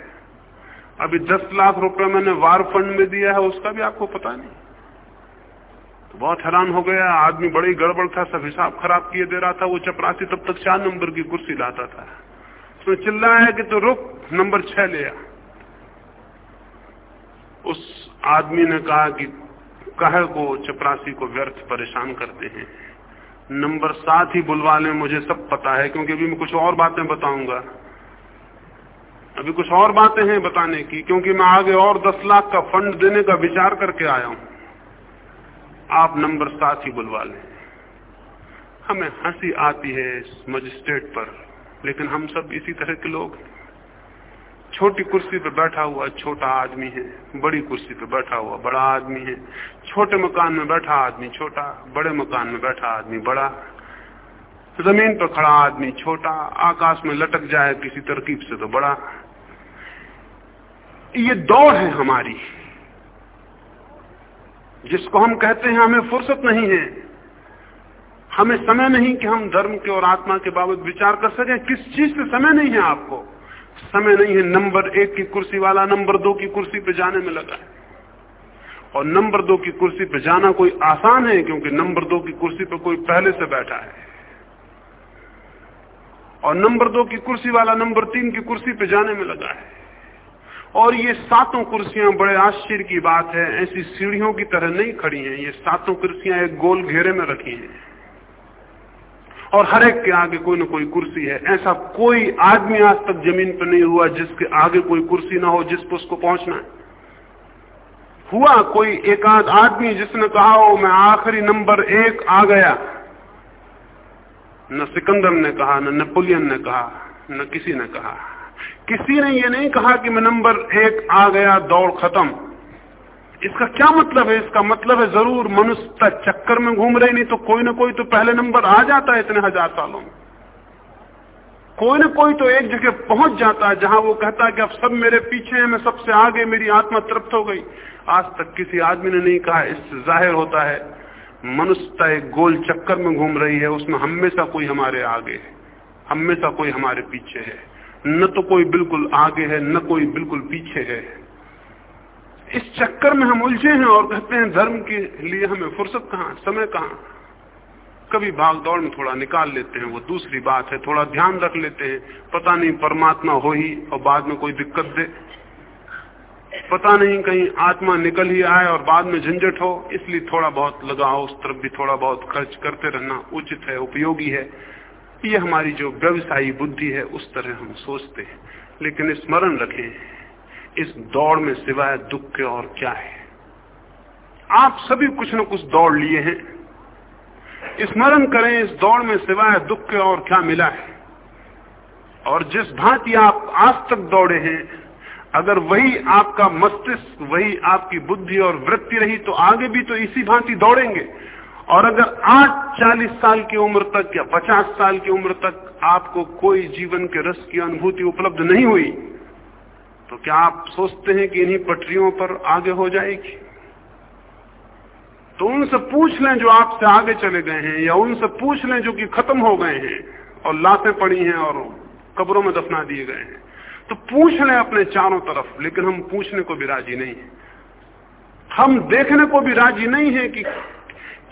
अभी दस लाख रुपए मैंने वार फंड में दिया है, उसका भी आपको पता नहीं। तो बहुत हैरान हो गया। आदमी बड़ी गड़बड़ था, सब हिसाब खराब किए दे रहा था। वो चपरासी तब तक चार नंबर की कुर्सी लाता था। उसने चिल्लाया कि तो रुक, नंबर छह लिया उस आदमी ने कहा कि कह को चपरासी को व्यर्थ परेशान करते हैं। नंबर सात ही बुलवा लें, मुझे सब पता है, क्योंकि अभी मैं कुछ और बातें बताऊँगा। अभी कुछ और बातें हैं बताने की, क्योंकि मैं आगे और दस लाख का फंड देने का विचार करके आया हूँ। आप नंबर सात ही बुलवा लें। हमें हँसी आती है इस मजिस्ट्रेट पर, लेकिन हम सब इसी तरह के लोग छोटी कुर्सी पर बैठा हुआ छोटा आदमी है, बड़ी कुर्सी पर बैठा हुआ बड़ा आदमी है, छोटे मकान में बैठा आदमी छोटा, बड़े मकान में बैठा आदमी बड़ा, ज़मीन पर खड़ा आदमी छोटा, आकाश में लटक जाए किसी तरकीब से तो बड़ा। ये दौड़ है हमारी। जिसको हम कहते हैं हमें फुर्सत नहीं है, हमें समय नहीं कि हम धर्म के और आत्मा के बाबत विचार कर सकें। किस चीज़ से समय नहीं है आपको? समय नहीं है, नंबर एक की कुर्सी वाला नंबर दो की कुर्सी पे जाने में लगा है। और नंबर दो की कुर्सी पे जाना कोई आसान है, क्योंकि नंबर दो की कुर्सी पे कोई पहले से बैठा है। और नंबर दो की कुर्सी वाला नंबर तीन की कुर्सी पे जाने में लगा है। और ये सातों कुर्सियाँ बड़े आश्चर्य की बात है, ऐसी सीढ़ियों की तरह नहीं खड़ी हैं। ये सातों कुर्सियाँ एक गोल घेरे में रखी हैं। और हर एक के आगे कोई ना कोई कुर्सी है। ऐसा कोई आदमी आज तक ज़मीन पर नहीं हुआ जिसके आगे कोई कुर्सी ना हो जिस पर उसको पहुँचना है। हुआ कोई एक आध आदमी जिसने कहा हो मैं आखिरी नंबर एक आ गया। न सिकंदर ने कहा, न नेपोलियन ने कहा, न किसी ने कहा। किसी ने ये नहीं कहा कि मैं नंबर एक आ गया, दौड़ खत्म। इसका क्या मतलब है? इसका मतलब है ज़रूर मनुष्य चक्कर में घूम रहे, नहीं तो कोई ना कोई तो पहले नंबर आ जाता है इतने हज़ार सालों में। कोई ना कोई तो एक जगह पहुँच जाता है जहाँ वो कहता है कि अब सब मेरे पीछे हैं, मैं सबसे आगे, मेरी आत्मा तृप्त हो गई। आज तक किसी आदमी ने नहीं कहा इससे ज़ाहिर होता है मनुष्यता एक गोल चक्कर में घूम रही है, उसमें हमेशा कोई हमारे आगे है, हमेशा कोई हमारे पीछे है। न तो कोई बिल्कुल आगे है, न कोई बिल्कुल पीछे है। इस चक्कर में हम उलझे हैं और कहते हैं, धर्म के लिए हमें फुर्सत कहाँ, समय कहाँ? कभी भाग दौड़ में थोड़ा निकाल लेते हैं, वो दूसरी बात है, थोड़ा ध्यान रख लेते हैं। पता नहीं परमात्मा हो ही और बाद में कोई दिक्कत दे। पता नहीं कहीं आत्मा निकल ही आए और बाद में झंझट हो, इसलिए थोड़ा बहुत लगाओ उस तरफ़ भी थोड़ा बहुत खर्च करते रहना उचित है, उपयोगी है। ये हमारी जो व्यवसायी बुद्धि है, उस तरह हम सोचते हैं। लेकिन स्मरण रखें, इस दौड़ में सिवाय दुख के और क्या है? आप सभी कुछ न कुछ दौड़ लिए हैं। स्मरण करें, इस दौड़ में सिवाय दुख के और क्या मिला है? और जिस भांति आप आज तक दौड़े हैं, अगर वही आपका मस्तिष्क, वही आपकी बुद्धि और वृत्ति रही तो आगे भी तो इसी भांति दौड़ेंगे। और अगर आज चालीस साल की उम्र तक या पचास साल की उम्र तक आपको कोई जीवन के रस की अनुभूति उपलब्ध नहीं हुई तो क्या आप सोचते हैं कि इन्हीं पटरियों पर आगे हो जाएगी? तो उनसे पूछ लें जो आपसे आगे चले गए हैं, या उनसे पूछ लें जो कि खत्म हो गए हैं और लाशें पड़ी हैं और कब्रों में दफना दिए गए हैं। तो पूछ लें अपने चारों तरफ़, लेकिन हम पूछने को भी राज़ी नहीं है। हम देखने को भी राज़ी नहीं है कि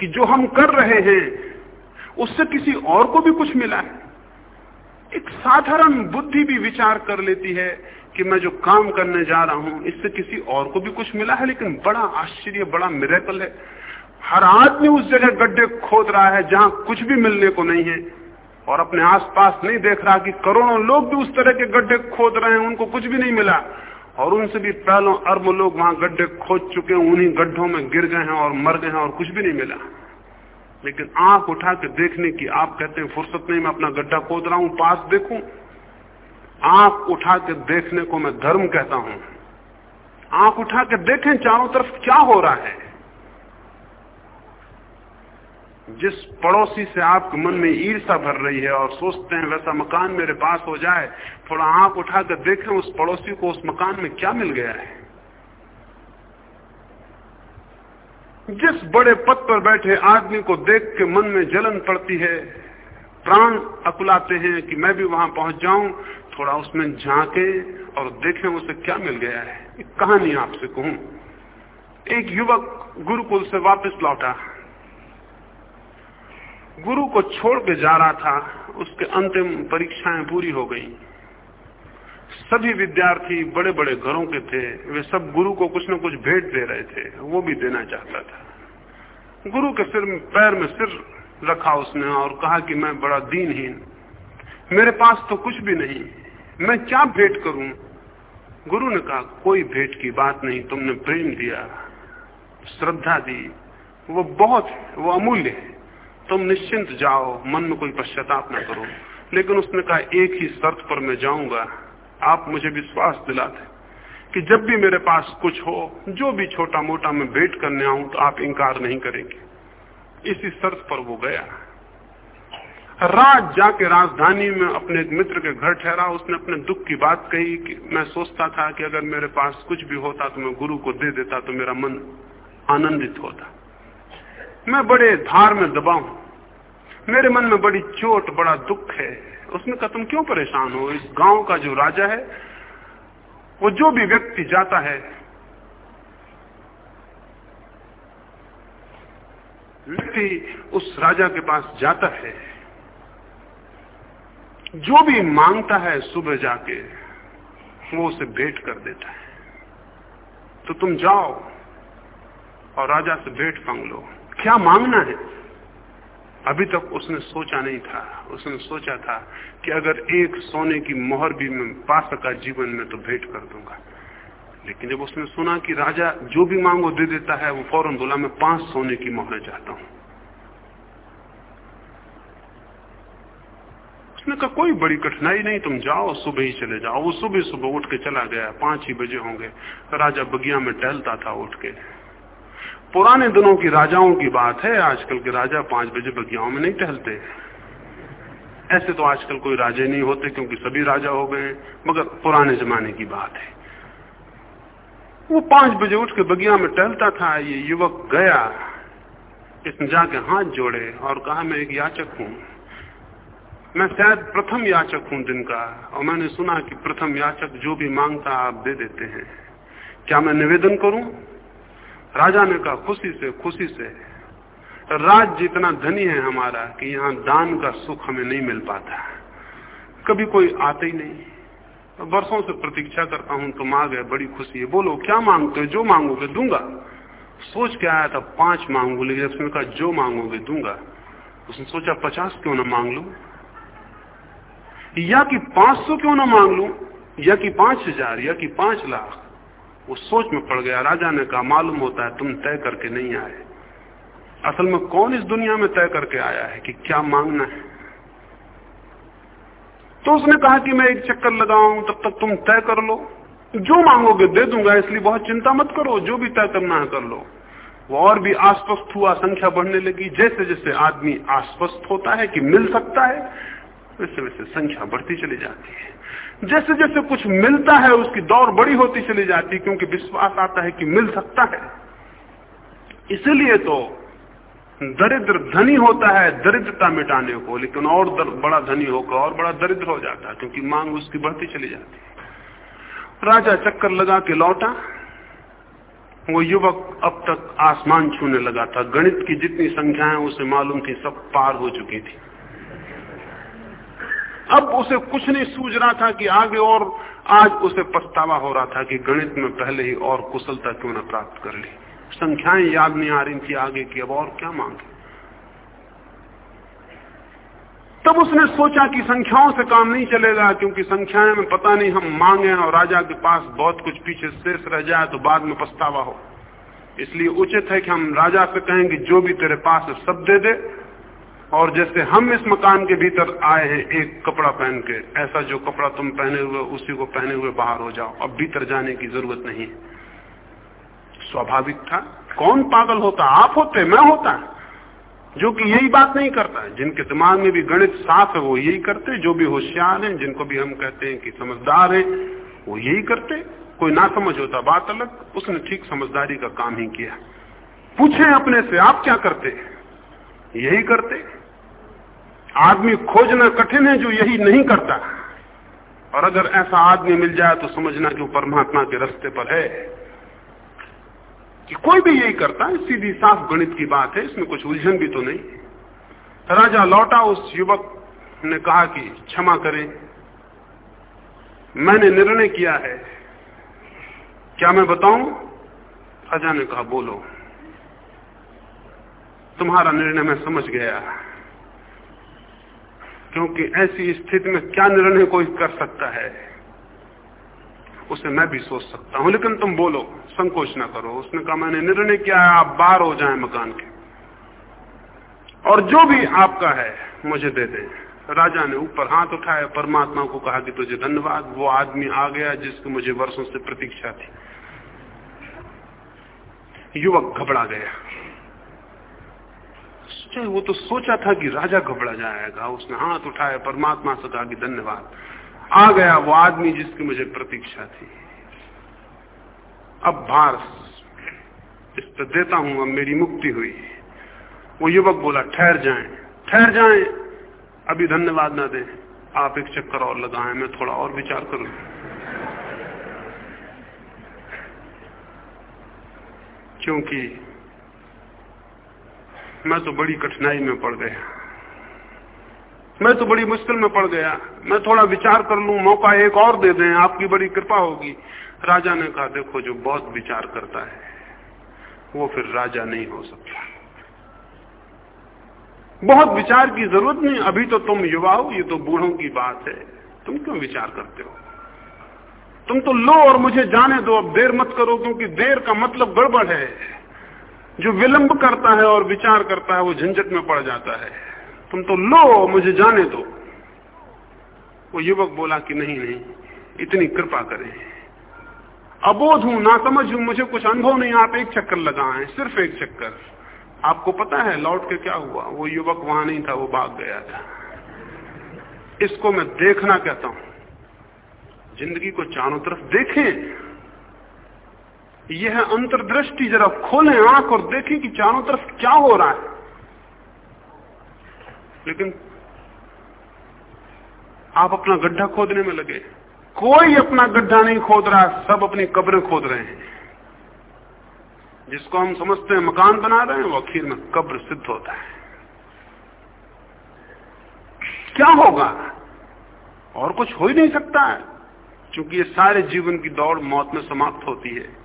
कि जो हम कर रहे हैं, उससे किसी और को भी कुछ मिला है। एक साधारण बुद्धि भी विचार कर लेती है कि मैं जो काम करने जा रहा हूँ, इससे किसी और को भी कुछ मिला है, लेकिन बड़ा आश्चर्य, बड़ा मिरेकल है। हर आदमी उस जगह गड्ढे खोद रहा है जहाँ कुछ भी मिलने को नहीं है, और अपने आसपास नहीं देख रहा कि करोड़ों लोग भी उस तरह के गड्ढे खोद रहे हैं, उनको कुछ भी नहीं मिला। और उनसे भी पहलों अरब लोग वहाँ गड्ढे खोद चुके हैं, उन्हीं गड्ढों में गिर गए हैं और मर गए हैं और कुछ भी नहीं मिला। लेकिन आँख उठा के देखने की आप कहते हैं, फुर्सत नहीं, मैं अपना गड्ढा खोद रहा हूँ, पास देखू। आँख उठा के देखने को मैं धर्म कहता हूँ। आँख उठा के देखें चारों तरफ़ क्या हो रहा है। जिस पड़ोसी से आपके मन में ईर्षा भर रही है और सोचते हैं, वैसा मकान मेरे पास हो जाए, थोड़ा आँख उठाकर देखें, उस पड़ोसी को उस मकान में क्या मिल गया है? जिस बड़े पद पर बैठे आदमी को देख के मन में जलन पड़ती है, प्राण अकुलाते हैं कि मैं भी वहाँ पहुँच जाऊँ, थोड़ा उसमें झांके और देखें उसे क्या मिल गया है। कहानी आपसे कहूँ। एक युवक गुरुकुल से वापस लौटा। गुरु को छोड़ के जा रहा था, उसके अंतिम परीक्षाएँ पूरी हो गई। सभी विद्यार्थी बड़े बड़े घरों के थे, वे सब गुरु को कुछ न कुछ भेंट दे रहे थे, वो भी देना चाहता था। गुरु के सिर पैर में सिर रखा उसने और कहा कि मैं बड़ा दीनहीन, मेरे पास तो कुछ भी नहीं, मैं क्या भेंट करूँ? गुरु ने कहा, कोई भेंट की बात नहीं, तुमने प्रेम दिया, श्रद्धा दी, वो बहुत वो अमूल्य है। तुम निश्चिंत जाओ, मन में कोई पश्चाताप न करो। लेकिन उसने कहा, एक ही शर्त पर मैं जाऊँगा। आप मुझे विश्वास दिलाते कि जब भी मेरे पास कुछ हो, जो भी छोटा मोटा मैं भेंट करने आऊँ तो आप इंकार नहीं करेंगे। इसी शर्त पर वो गया। रात जाके राजधानी में अपने एक मित्र के घर ठहरा। उसने अपने दुख की बात कही कि मैं सोचता था कि अगर मेरे पास कुछ भी होता तो मैं गुरु को दे देता तो मेरा मन आनंदित होता। मैं बड़े धार में दबा हूँ। मेरे मन में बड़ी चोट, बड़ा दुख है। उसने कहा, तुम क्यों परेशान हो? इस गाँव का जो राजा है, वो जो भी व्यक्ति जाता है, व्यक्ति उस राजा के पास जाता है। जो भी माँगता है, सुबह जाके वो उसे भेंट कर देता है। तो तुम जाओ और राजा से भेंट मांग लो। क्या मांगना है? अभी तक उसने सोचा नहीं था। उसने सोचा था कि अगर एक सोने की मोहर भी मैं पा सका जीवन में तो भेंट कर दूँगा। लेकिन जब उसने सुना कि राजा जो भी मांगो दे देता है, वो फ़ौरन बोला, मैं पाँच सोने की मोहरें चाहता हूँ। उसने कहा, कोई बड़ी कठिनाई नहीं, तुम जाओ, सुबह ही चले जाओ। वो सुबह सुबह उठ के चला गया, पाँच ही बजे होंगे। राजा बगिया में टहलता था उठ के। पुराने दिनों की राजाओं की बात है। आजकल के राजा पाँच बजे बगियाओं में नहीं टहलते। ऐसे तो आजकल कोई राजे नहीं होते क्योंकि सभी राजा हो गए मगर पुराने जमाने की बात है। वो पाँच बजे उठ के बगिया में टहलता था, ये युवक गया। इसने जाके हाथ जोड़े और कहा, मैं एक याचक हूँ। मैं शायद प्रथम याचक हूँ दिन का, और मैंने सुना कि प्रथम याचक जो भी माँगता आप दे देते हैं। क्या मैं निवेदन करूँ? राजा ने कहा, खुशी से खुशी से। राज जितना धनी है हमारा कि यहाँ दान का सुख हमें नहीं मिल पाता। कभी कोई आते ही नहीं। वर्षों से प्रतीक्षा करता हूँ, तुम आ गए, बड़ी खुशी है। बोलो, क्या मांगते जो मांगोगे, दूँगा। सोच के आया था, पाँच मांगू, लेकिन उसने कहा, जो मांगोगे, दूँगा। उसने सोचा, पचास क्यों ना मांग लू? या कि पाँच सौ क्यों ना मांग लू? या कि पाँच हज़ार? या कि पाँच लाख? वो सोच में पड़ गया, राजा ने कहा, मालूम होता है तुम तय करके नहीं आए। असल में कौन इस दुनिया में तय करके आया है कि क्या मांगना है? तो उसने कहा कि मैं एक चक्कर लगाऊँ, तब तक तुम तय कर लो। जो मांगोगे दे दूँगा, इसलिए बहुत चिंता मत करो, जो भी तय करना है कर लो। वो और भी आश्वस्त हुआ, संख्या बढ़ने लगी। जैसे जैसे आदमी आश्वस्त होता है कि मिल सकता है, वैसे वैसे संख्या बढ़ती चली जाती है। जैसे जैसे कुछ मिलता है उसकी दौड़ बड़ी होती चली जाती है क्योंकि विश्वास आता है कि मिल सकता है। इसलिए तो दरिद्र धनी होता है दरिद्रता मिटाने को लेकिन और दर, बड़ा धनी होकर और बड़ा दरिद्र हो जाता है क्योंकि मांग उसकी बढ़ती चली जाती है। राजा चक्कर लगा के लौटा। वो युवक अब तक आसमान छूने लगा था। गणित की जितनी संख्याएँ उसे मालूम थी सब पार हो चुकी थी। अब उसे कुछ नहीं सूझ रहा था कि आगे और आज उसे पछतावा हो रहा था कि गणित में पहले ही और कुशलता क्यों न प्राप्त कर ली। संख्याएँ याद नहीं आ रही थी आगे की, अब और क्या मांगे? तब उसने सोचा कि संख्याओं से काम नहीं चलेगा, क्योंकि संख्याएँ में पता नहीं हम मांगे और राजा के पास बहुत कुछ पीछे शेष रह जाए तो बाद में पछतावा हो। इसलिए उचित है कि हम राजा से कहेंगे जो भी तेरे पास सब दे दे और जैसे हम इस मकान के भीतर आए हैं, एक कपड़ा पहन के, ऐसा जो कपड़ा तुम पहने हुए उसी को पहने हुए बाहर हो जाओ। अब भीतर जाने की ज़रूरत नहीं स्वाभाविक था। कौन पागल होता? आप होते, मैं होता। जो कि यही बात नहीं करता। है जिनके दिमाग में भी गणित साफ़ है, वो यही करते। जो भी होशियार हैं, जिनको भी हम कहते हैं कि समझदार हैं, वो यही करते। कोई ना समझ होता, बात अलग। उसने ठीक समझदारी का काम ही किया। पूछे अपने से, आप क्या करते? यही करते। आदमी खोजना कठिन है जो यही नहीं करता। और अगर ऐसा आदमी मिल जाए तो समझना कि वो परमात्मा के रास्ते पर है। कि कोई भी यही करता है, सीधी साफ़ गणित की बात है, इसमें कुछ उलझन भी तो नहीं। राजा लौटा, उस युवक ने कहा कि क्षमा करें। मैंने निर्णय किया है। क्या मैं बताऊँ? राजा ने कहा, बोलो। तुम्हारा निर्णय मैं समझ गया। क्योंकि ऐसी स्थिति में क्या निर्णय कोई कर सकता है? उसे मैं भी सोच सकता हूँ। लेकिन तुम बोलो, संकोच ना करो। उसने कहा, मैंने निर्णय किया है, आप बाहर हो जाएँ मकान के। और जो भी आपका है, मुझे दे दें। राजा ने ऊपर हाथ उठाया, परमात्मा को कहा कि तुझे धन्यवाद। वो आदमी आ गया जिसकी मुझे वर्षों से प्रतीक्षा थी। युवक घबरा गया। वो तो सोचा था कि राजा घबरा जाएगा, उसने हाथ उठाया, परमात्मा से कहा कि धन्यवाद। आ गया वो आदमी जिसकी मुझे प्रतीक्षा थी। अब भार इस पर देता हूँ, अब मेरी मुक्ति हुई। वो युवक बोला, ठहर जाएँ ठहर जाएँ, अभी धन्यवाद ना दें। आप एक चक्कर और लगाएँ, मैं थोड़ा और विचार करूँ। क्योंकि मैं तो बड़ी कठिनाई में पड़ गया। मैं तो बड़ी मुश्किल में पड़ गया। मैं थोड़ा विचार कर लू, मौका एक और दे दें, आपकी बड़ी कृपा होगी। राजा ने कहा, देखो, जो बहुत विचार करता है, वो फिर राजा नहीं हो सकता। बहुत विचार की ज़रूरत नहीं, अभी तो तुम युवा हो, ये तो बूढ़ों की बात है। तुम क्यों विचार करते हो? तुम तो लो और मुझे जाने दो, अब देर मत करो, क्योंकि देर का मतलब गड़बड़ है। जो विलंब करता है और विचार करता है, वो झंझट में पड़ जाता है। तुम तो लो, मुझे जाने दो। वो युवक बोला कि नहीं नहीं, इतनी कृपा करें। अबोध हूँ ना समझ हूँ, मुझे कुछ अनुभव नहीं, आप एक चक्कर लगाए, सिर्फ़ एक चक्कर। आपको पता है, लौट के क्या हुआ? वो युवक वहाँ नहीं था, वो भाग गया था। इसको मैं देखना कहता हूँ। ज़िंदगी को चारों तरफ़ देखें। यह अंतर्दृष्टि जरा खोलें आँख और देखें कि चारों तरफ़ क्या हो रहा है। लेकिन आप अपना गड्ढा खोदने में लगे। कोई अपना गड्ढा नहीं खोद रहा, सब अपनी कब्रें खोद रहे हैं। जिसको हम समझते हैं मकान बना रहे हैं, वो आखिर में कब्र सिद्ध होता है। क्या होगा? और कुछ हो ही नहीं सकता है, क्योंकि ये सारे जीवन की दौड़ मौत में समाप्त होती है।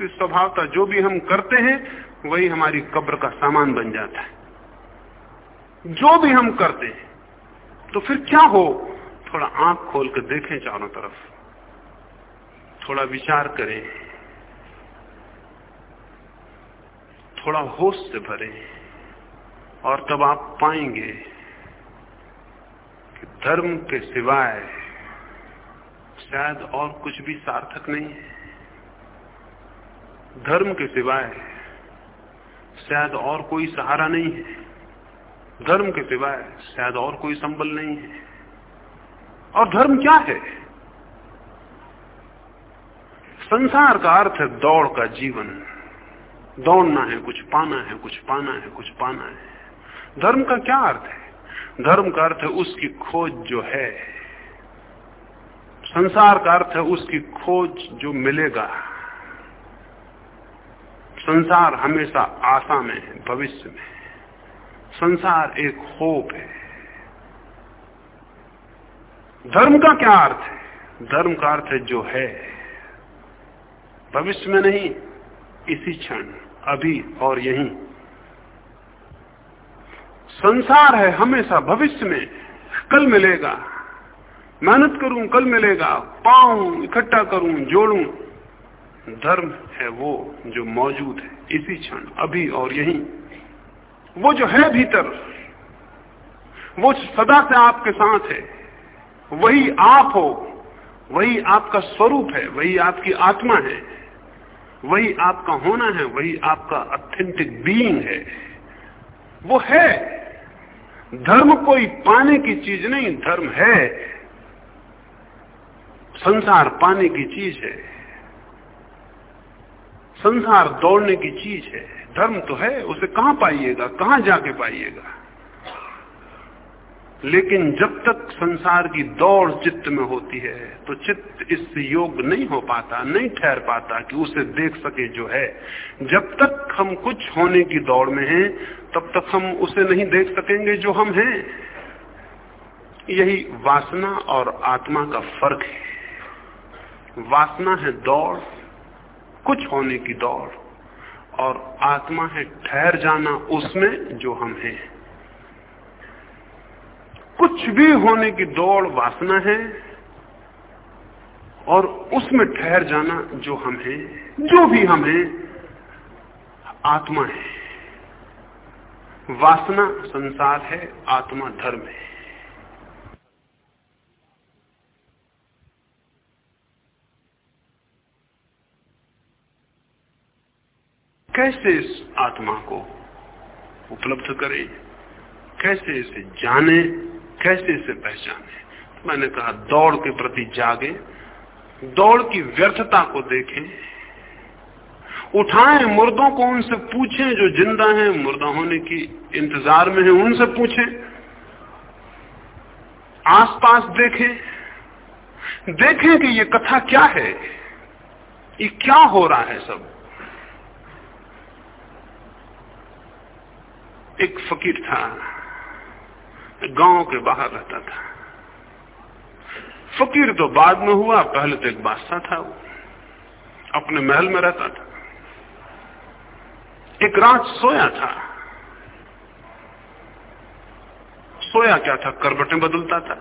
इसलिए स्वभावता जो भी हम करते हैं, वही हमारी कब्र का सामान बन जाता है। जो भी हम करते हैं तो फिर क्या हो? थोड़ा आँख खोल कर देखें चारों तरफ़। थोड़ा विचार करें। थोड़ा होश से भरें। और तब आप पाएँगे कि धर्म के सिवाय शायद और कुछ भी सार्थक नहीं है। धर्म के सिवाय शायद और कोई सहारा नहीं है। धर्म के सिवाय शायद और कोई संबल नहीं है। और धर्म क्या है? संसार का अर्थ है दौड़ का जीवन। दौड़ना है, कुछ पाना है, कुछ पाना है, कुछ पाना है। धर्म का क्या अर्थ है? धर्म का अर्थ है उसकी खोज जो है। संसार का अर्थ है उसकी खोज जो मिलेगा। संसार हमेशा आशा में है, भविष्य में संसार एक होप है। धर्म का क्या अर्थ है? धर्म का अर्थ है जो है। भविष्य में नहीं, इसी क्षण, अभी और यहीं। संसार है हमेशा, भविष्य में। कल मिलेगा। मेहनत करूँ, कल मिलेगा। पाऊँ, इकट्ठा करूँ, जोड़ूं। धर्म है वो जो मौजूद है, इसी क्षण, अभी और यही। वो जो है भीतर, वो सदा से आपके साथ है, वही आप हो, वही आपका स्वरूप है, वही आपकी आत्मा है, वही आपका होना है, वही आपका ऑथेंटिक बीइंग है। वो है। धर्म कोई पाने की चीज़ नहीं, धर्म है। संसार पाने की चीज़ है। संसार दौड़ने की चीज़ है। धर्म तो है, उसे कहाँ पाइएगा, कहाँ जाके पाइएगा? लेकिन जब तक संसार की दौड़ चित्त में होती है तो चित्त इससे योग नहीं हो पाता, नहीं ठहर पाता कि उसे देख सके जो है। जब तक हम कुछ होने की दौड़ में हैं, तब तक हम उसे नहीं देख सकेंगे जो हम हैं। यही वासना और आत्मा का फ़र्क है। वासना है दौड़ कुछ होने की दौड़। और आत्मा है, ठहर जाना उसमें जो हम हैं। कुछ भी होने की दौड़ वासना है, और उसमें ठहर जाना जो हम हैं, जो भी हम हैं, आत्मा है। वासना संसार है, आत्मा धर्म है। कैसे इस आत्मा को उपलब्ध करें? कैसे इसे जाने? कैसे इसे पहचाने? तो मैंने कहा, दौड़ के प्रति जागे, दौड़ की व्यर्थता को देखें। उठाएँ मुर्दों को, उनसे पूछें जो ज़िंदा हैं, मुर्दा होने की इंतज़ार में है, उनसे पूछें। आसपास देखें। देखें कि ये कथा क्या है? ये क्या हो रहा है सब? एक फकीर था, गाँव के बाहर रहता था। फकीर तो बाद में हुआ, पहले तो एक बादशाह था वो, अपने महल में रहता था। एक रात सोया था। सोया क्या था? करबटें बदलता था।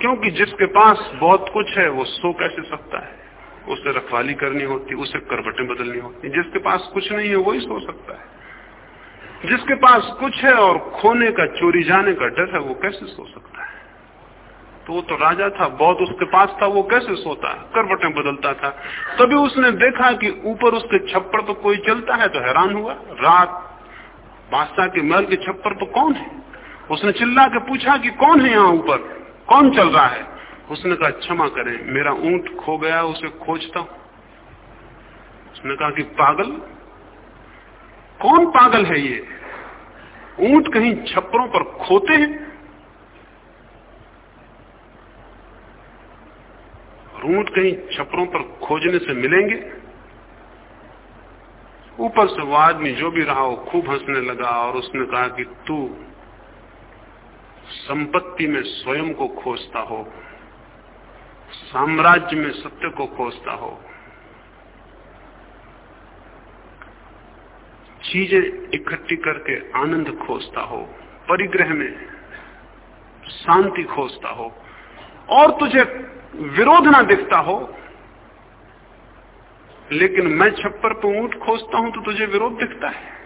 क्योंकि जिसके पास बहुत कुछ है, वो सो कैसे सकता है? उसे रखवाली करनी होती, उसे करबटें बदलनी होती। जिसके पास कुछ नहीं है वही सो सकता है। जिसके पास कुछ है और खोने का, चोरी जाने का डर है, वो कैसे सो सकता है? तो वो तो राजा था बहुत उसके पास था, वो कैसे सोता करवटें बदलता था। तभी उसने देखा कि ऊपर उसके छप्पर तो कोई चलता है तो हैरान हुआ। रात, बादशाह के महल के छप्पर तो कौन है? उसने चिल्ला के पूछा कि कौन है यहाँ ऊपर? कौन चल रहा है? उसने कहा, क्षमा करें, मेरा ऊँट खो गया उसे खोजता हूँ। उसने कहा कि पागल कौन पागल है ये? ऊँट कहीं छप्परों पर खोते हैं? ऊँट कहीं छपरों पर खोजने से मिलेंगे? ऊपर से वो आदमी जो भी रहा, वो खूब हंसने लगा और उसने कहा कि तू संपत्ति में स्वयं को खोजता हो, साम्राज्य में सत्य को खोजता हो। चीज़ें इकट्ठी करके आनंद खोजता हो, परिग्रह में शांति खोजता हो, और तुझे विरोध ना दिखता हो, लेकिन मैं छप्पर पर ऊँट खोजता हूँ तो तुझे विरोध दिखता है।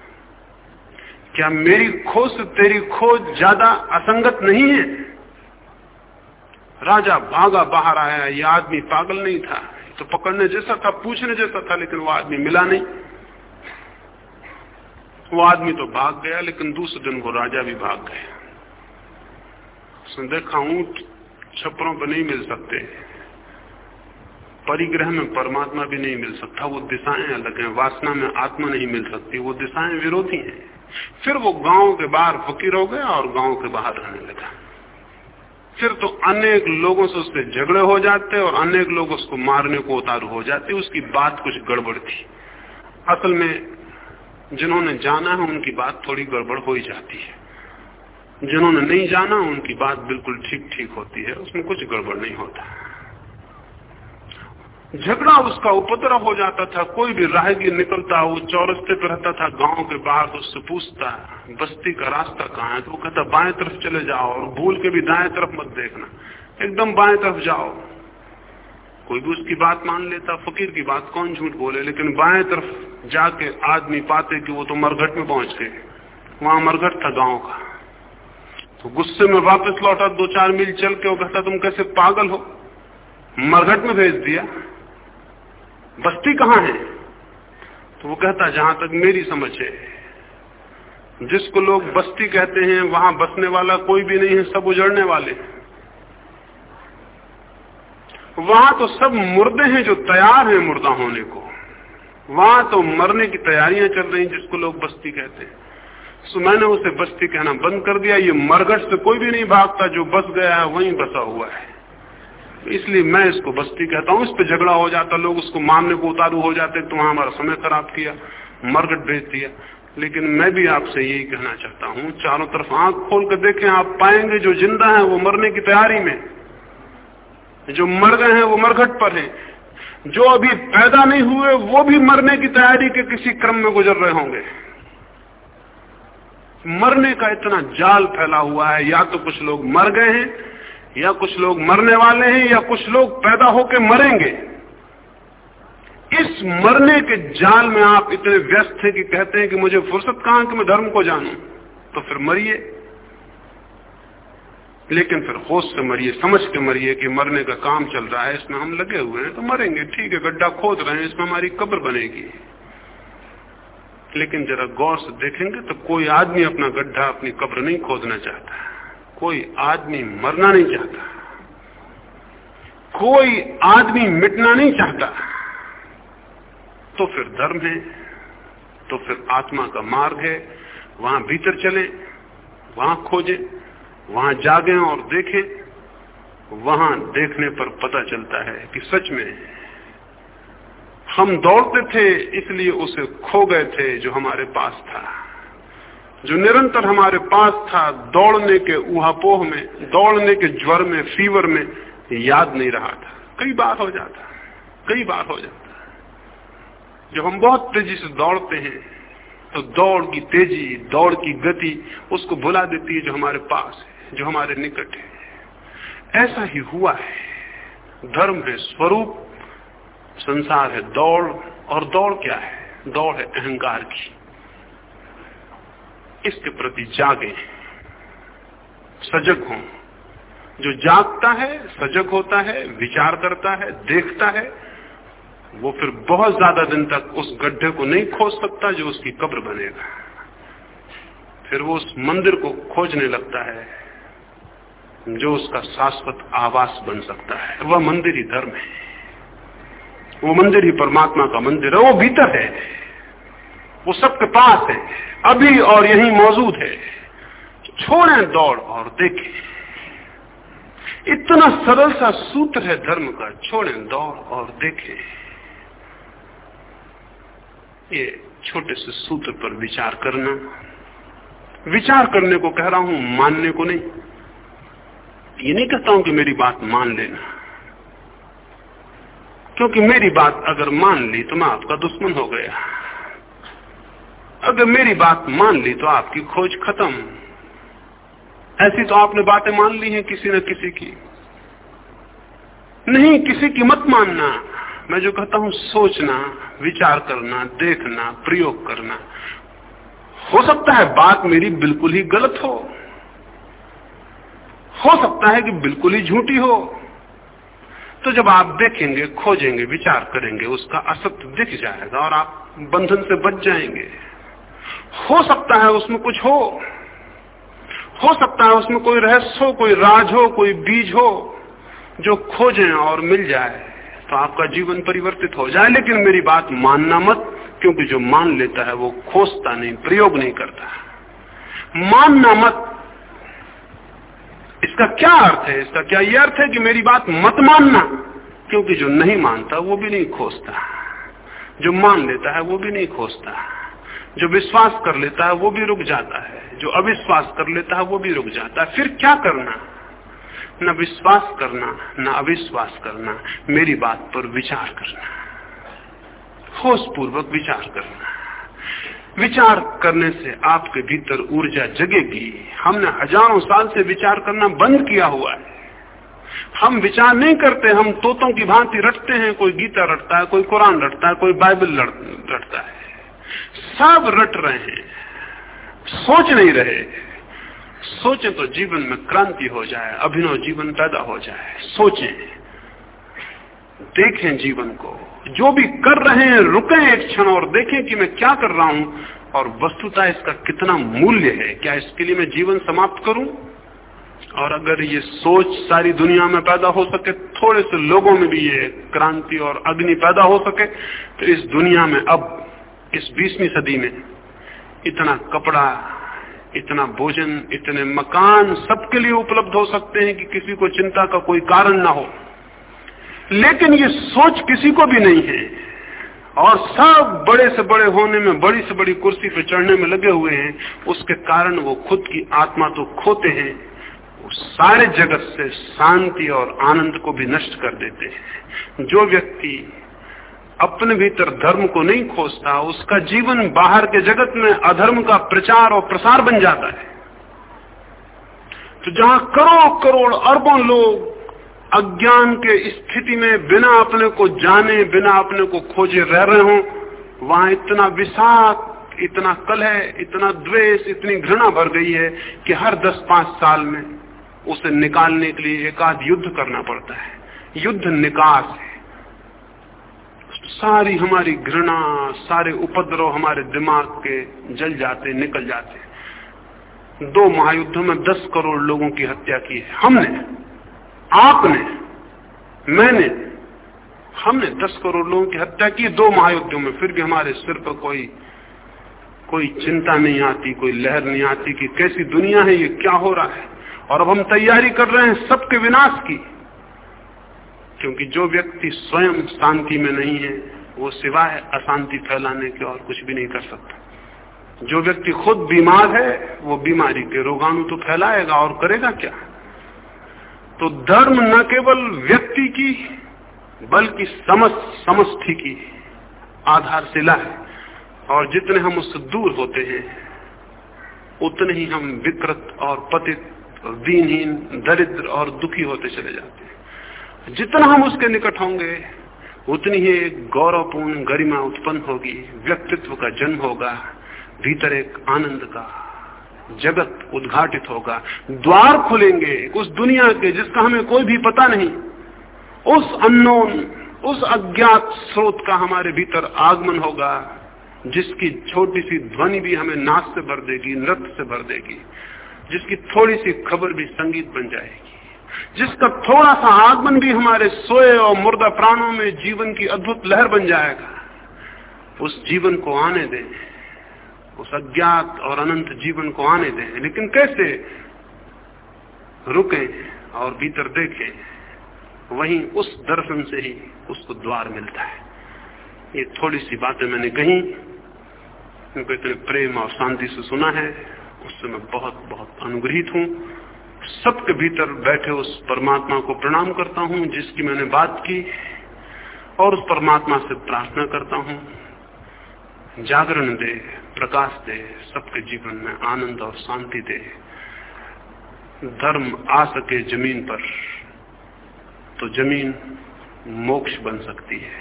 क्या मेरी खोज तेरी खोज ज़्यादा असंगत नहीं है? राजा भागा बाहर आया यह आदमी पागल नहीं था तो पकड़ने जैसा था, पूछने जैसा था, लेकिन वो आदमी मिला नहीं। वो आदमी तो भाग गया, लेकिन दूसरे दिन वो राजा भी भाग गया। उसने देखा ऊँट छपरों पर नहीं मिल सकते। परिग्रह में परमात्मा भी नहीं मिल सकता, वो दिशाएँ अलग हैं, वासना में आत्मा नहीं मिल सकती, वो दिशाएँ विरोधी हैं। फिर वो गाँव के बाहर फकीर हो गया और गाँव के बाहर रहने लगा। फिर तो अनेक लोगों से उसके झगड़े हो जाते और अनेक लोग उसको मारने को उतारू हो जाते, उसकी बात कुछ गड़बड़ थी। असल में जिन्होंने जाना है, उनकी बात थोड़ी गड़बड़ हो ही जाती है। जिन्होंने नहीं जाना, उनकी बात बिल्कुल ठीक ठीक होती है, उसमें कुछ गड़बड़ नहीं होता। झगड़ा उसका उपद्रव हो जाता था, कोई भी राहगीर निकलता, वो चौरस्ते पर रहता था, गाँव के बाहर तो उससे पूछता, बस्ती का रास्ता कहाँ है? तो वो कहता, बाएँ तरफ़ चले जाओ और भूल के भी दाएँ तरफ़ मत देखना। एकदम बाएँ तरफ़ जाओ। कोई भी उसकी बात मान लेता, फकीर की बात, कौन झूठ बोले? लेकिन बाएँ तरफ़ जाके आदमी पाते कि वो तो मरघट में पहुँच गए। वहाँ मरघट था गाँव का। तो गुस्से में वापस लौटा दो चार मील चल के वो कहता, तुम कैसे पागल हो? मरघट में भेज दिया। बस्ती कहाँ है? तो वो कहता, जहाँ तक मेरी समझ है। जिसको लोग बस्ती कहते हैं, वहाँ बसने वाला कोई भी नहीं है, सब उजड़ने वाले वहाँ तो सब मुर्दे हैं जो तैयार हैं मुर्दा होने को। वहाँ तो मरने की तैयारियाँ चल रही जिसको लोग बस्ती कहते हैं। सो मैंने उसे बस्ती कहना बंद कर दिया। ये मरगट से कोई भी नहीं भागता। जो बस गया है, वहीं बसा हुआ है। इसलिए मैं इसको बस्ती कहता हूँ। इस पर झगड़ा हो जाता। लोग उसको मारने को उतारू हो जाते तो वहाँ हमारा समय खराब किया। मरगट भेज दिया। लेकिन मैं भी आपसे यही कहना चाहता हूँ। चारों तरफ़ आँख खोल कर देखें। आप पाएँगे जो ज़िंदा है वो मरने की तैयारी में। जो मर गए हैं वो मरघट पर हैं। जो अभी पैदा नहीं हुए, वो भी मरने की तैयारी के किसी क्रम में गुजर रहे होंगे। मरने का इतना जाल फैला हुआ है, या तो कुछ लोग मर गए हैं, या कुछ लोग मरने वाले हैं, या कुछ लोग पैदा होकर मरेंगे। इस मरने के जाल में आप इतने व्यस्त हैं कि कहते हैं कि मुझे फुर्सत कहाँ कि मैं धर्म को जानू। तो फिर मरिए। लेकिन फिर होश से मरिए, समझ के मरिए कि मरने का काम चल रहा है, इसमें हम लगे हुए हैं तो मरेंगे, ठीक है, गड्ढा खोद रहे हैं, इसमें हमारी कब्र बनेगी। लेकिन जरा गौर से देखेंगे तो कोई आदमी अपना गड्ढा, अपनी कब्र नहीं खोदना चाहता। कोई आदमी मरना नहीं चाहता। कोई आदमी मिटना नहीं चाहता। तो फिर धर्म है तो फिर आत्मा का मार्ग है, वहाँ भीतर चले, वहाँ खोजें। वहाँ जागे और देखें, वहाँ देखने पर पता चलता है कि सच में हम दौड़ते थे, इसलिए उसे खो गए थे जो हमारे पास था। जो निरंतर हमारे पास था, दौड़ने के उहापोह में, दौड़ने के ज्वर में, फीवर में याद नहीं रहा था। कई बार हो जाता, कई बार हो जाता। जब हम बहुत तेज़ी से दौड़ते हैं तो दौड़ की तेज़ी, दौड़ की गति उसको भुला देती है जो हमारे पास है। जो हमारे निकट है। ऐसा ही हुआ है। धर्म है स्वरूप, संसार है दौड़, और दौड़ क्या है? दौड़ है अहंकार की। इसके प्रति जागे। सजग हों। जो जागता है, सजग होता है, विचार करता है, देखता है, वो फिर बहुत ज़्यादा दिन तक उस गड्ढे को नहीं खोज सकता जो उसकी कब्र बनेगा। फिर वो उस मंदिर को खोजने लगता है। जो उसका शाश्वत आवास बन सकता है, वह मंदिर ही धर्म है। वो मंदिर ही परमात्मा का मंदिर है, वो भीतर है। वो सबके पास है, अभी और यही मौजूद है। छोड़े दौड़ और देखें। इतना सरल सा सूत्र है धर्म का, छोड़े दौड़ और देखें। ये छोटे से सूत्र पर विचार करना। विचार करने को कह रहा हूँ, मानने को नहीं। ये नहीं कहता हूँ कि मेरी बात मान लेना। क्योंकि मेरी बात अगर मान ली तो मैं आपका दुश्मन हो गया। अगर मेरी बात मान ली तो आपकी खोज खत्म। ऐसी तो आपने बातें मान ली हैं किसी न किसी की। नहीं, किसी की मत मानना। मैं जो कहता हूँ, सोचना, विचार करना, देखना, प्रयोग करना। हो सकता है बात मेरी बिल्कुल ही गलत हो। सकता है कि बिल्कुल ही झूठी हो। तो जब आप देखेंगे, खोजेंगे, विचार करेंगे, उसका असत्य दिख जाएगा और आप बंधन से बच जाएँगे। हो सकता है उसमें कुछ हो। हो सकता है उसमें कोई रहस्य हो, कोई राज हो, कोई बीज हो जो खोजें और मिल जाए तो आपका जीवन परिवर्तित हो जाए। लेकिन मेरी बात मानना मत, क्योंकि जो मान लेता है वो खोजता नहीं, प्रयोग नहीं करता। मानना मत इसका क्या अर्थ है? इसका क्या यह अर्थ है कि मेरी बात मत मानना? क्योंकि जो नहीं मानता, वो भी नहीं खोजता। जो मान लेता है, वो भी नहीं खोजता। जो विश्वास कर लेता है, वो भी रुक जाता है। जो अविश्वास कर लेता है, वो भी रुक जाता है। फिर क्या करना? न विश्वास करना, न अविश्वास करना। मेरी बात पर विचार करना। होश पूर्वक विचार करना। विचार करने से आपके भीतर ऊर्जा जगेगी। हमने हज़ारों साल से विचार करना बंद किया हुआ है। हम विचार नहीं करते, हम तोतों की भांति रटते हैं। कोई गीता रटता है, कोई कुरान रटता है, कोई बाइबल रटता है। सब रट रहे हैं। सोच नहीं रहे। सोचे तो जीवन में क्रांति हो जाए, अभिनव जीवन पैदा हो जाए। सोचें। देखें जीवन को। जो भी कर रहे हैं, रुके एक क्षण और देखें कि मैं क्या कर रहा हूँ। और वस्तुता इसका कितना मूल्य है? क्या इसके लिए मैं जीवन समाप्त करूँ? और अगर ये सोच सारी दुनिया में पैदा हो सके, थोड़े से लोगों में भी ये क्रांति और अग्नि पैदा हो सके तो इस दुनिया में अब, इस बीसवीं सदी में, इतना कपड़ा, इतना भोजन, इतने मकान सबके लिए उपलब्ध हो सकते हैं कि किसी को चिंता का कोई कारण ना हो। लेकिन ये सोच किसी को भी नहीं है। और सब बड़े से बड़े होने में, बड़ी से बड़ी कुर्सी पर चढ़ने में लगे हुए हैं। उसके कारण वो खुद की आत्मा तो खोते हैं। सारे जगत से शांति और आनंद को भी नष्ट कर देते हैं। जो व्यक्ति अपने भीतर धर्म को नहीं खोजता, उसका जीवन बाहर के जगत में अधर्म का प्रचार और प्रसार बन जाता है। तो जहाँ करोड़ करोड़ अरबों लोग अज्ञान के स्थिति में बिना अपने को जाने, बिना अपने को खोजे रह रहे हो, वहाँ इतना विषाक इतना कलह इतना द्वेष, इतनी घृणा भर गई है कि हर दस पाँच साल में उसे निकालने के लिए एक आध युद्ध करना पड़ता है। युद्ध निकास है। सारी हमारी घृणा, सारे उपद्रव हमारे दिमाग के जल जाते, निकल जाते। दो महायुद्धों में दस करोड़ लोगों की हत्या की है। हमने आपने, मैंने, हमने दस करोड़ लोगों की हत्या की, दो महायुद्धों में, फिर भी हमारे सिर पर कोई कोई चिंता नहीं आती, कोई लहर नहीं आती कि कैसी दुनिया है, ये क्या हो रहा है। और अब हम तैयारी कर रहे हैं सबके विनाश की, क्योंकि जो व्यक्ति स्वयं शांति में नहीं है, वो सिवाय अशांति फैलाने के और कुछ भी नहीं कर सकता। जो व्यक्ति खुद बीमार है, वो बीमारी के रोगाणु तो फैलाएगा और करेगा क्या? तो धर्म न केवल व्यक्ति की, बल्कि समझ समष्टि की आधारशिला है। और जितने हम उससे दूर होते हैं, उतने ही हम विकृत और पतित, दीनहीन, दरिद्र और दुखी होते चले जाते हैं। जितना हम उसके निकट होंगे, उतनी ही एक गौरवपूर्ण गरिमा उत्पन्न होगी, व्यक्तित्व का जन्म होगा, भीतर एक आनंद का जगत उद्घाटित होगा। द्वार खुलेंगे उस दुनिया के जिसका हमें कोई भी पता नहीं। उस अनोन उस अज्ञात स्रोत का हमारे भीतर आगमन होगा, जिसकी छोटी सी ध्वनि भी हमें नाच से भर देगी, नृत्य से भर देगी, जिसकी थोड़ी सी खबर भी संगीत बन जाएगी, जिसका थोड़ा सा आगमन भी हमारे सोए और मुर्दा प्राणों में जीवन की अद्भुत लहर बन जाएगा। उस जीवन को आने दें। उस अज्ञात और अनंत जीवन को आने दें। लेकिन कैसे? रुके और भीतर देखें। वहीं उस दर्शन से ही उसको द्वार मिलता है। ये थोड़ी सी बातें मैंने कही क्योंकि इतने प्रेम और शांति से सुना है। उससे मैं बहुत बहुत अनुग्रहित हूँ। सबके भीतर बैठे उस परमात्मा को प्रणाम करता हूँ, जिसकी मैंने बात की, और उस परमात्मा से प्रार्थना करता हूँ। जागरण दे, प्रकाश दे, सबके जीवन में आनंद और शांति दे। धर्म आ सके ज़मीन पर तो ज़मीन मोक्ष बन सकती है।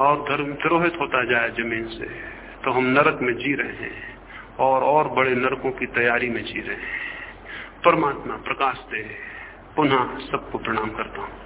और धर्म तिरोहित होता जाए ज़मीन से तो हम नरक में जी रहे हैं, और और बड़े नरकों की तैयारी में जी रहे हैं। परमात्मा प्रकाश दे, पुनः सबको प्रणाम करता हूँ।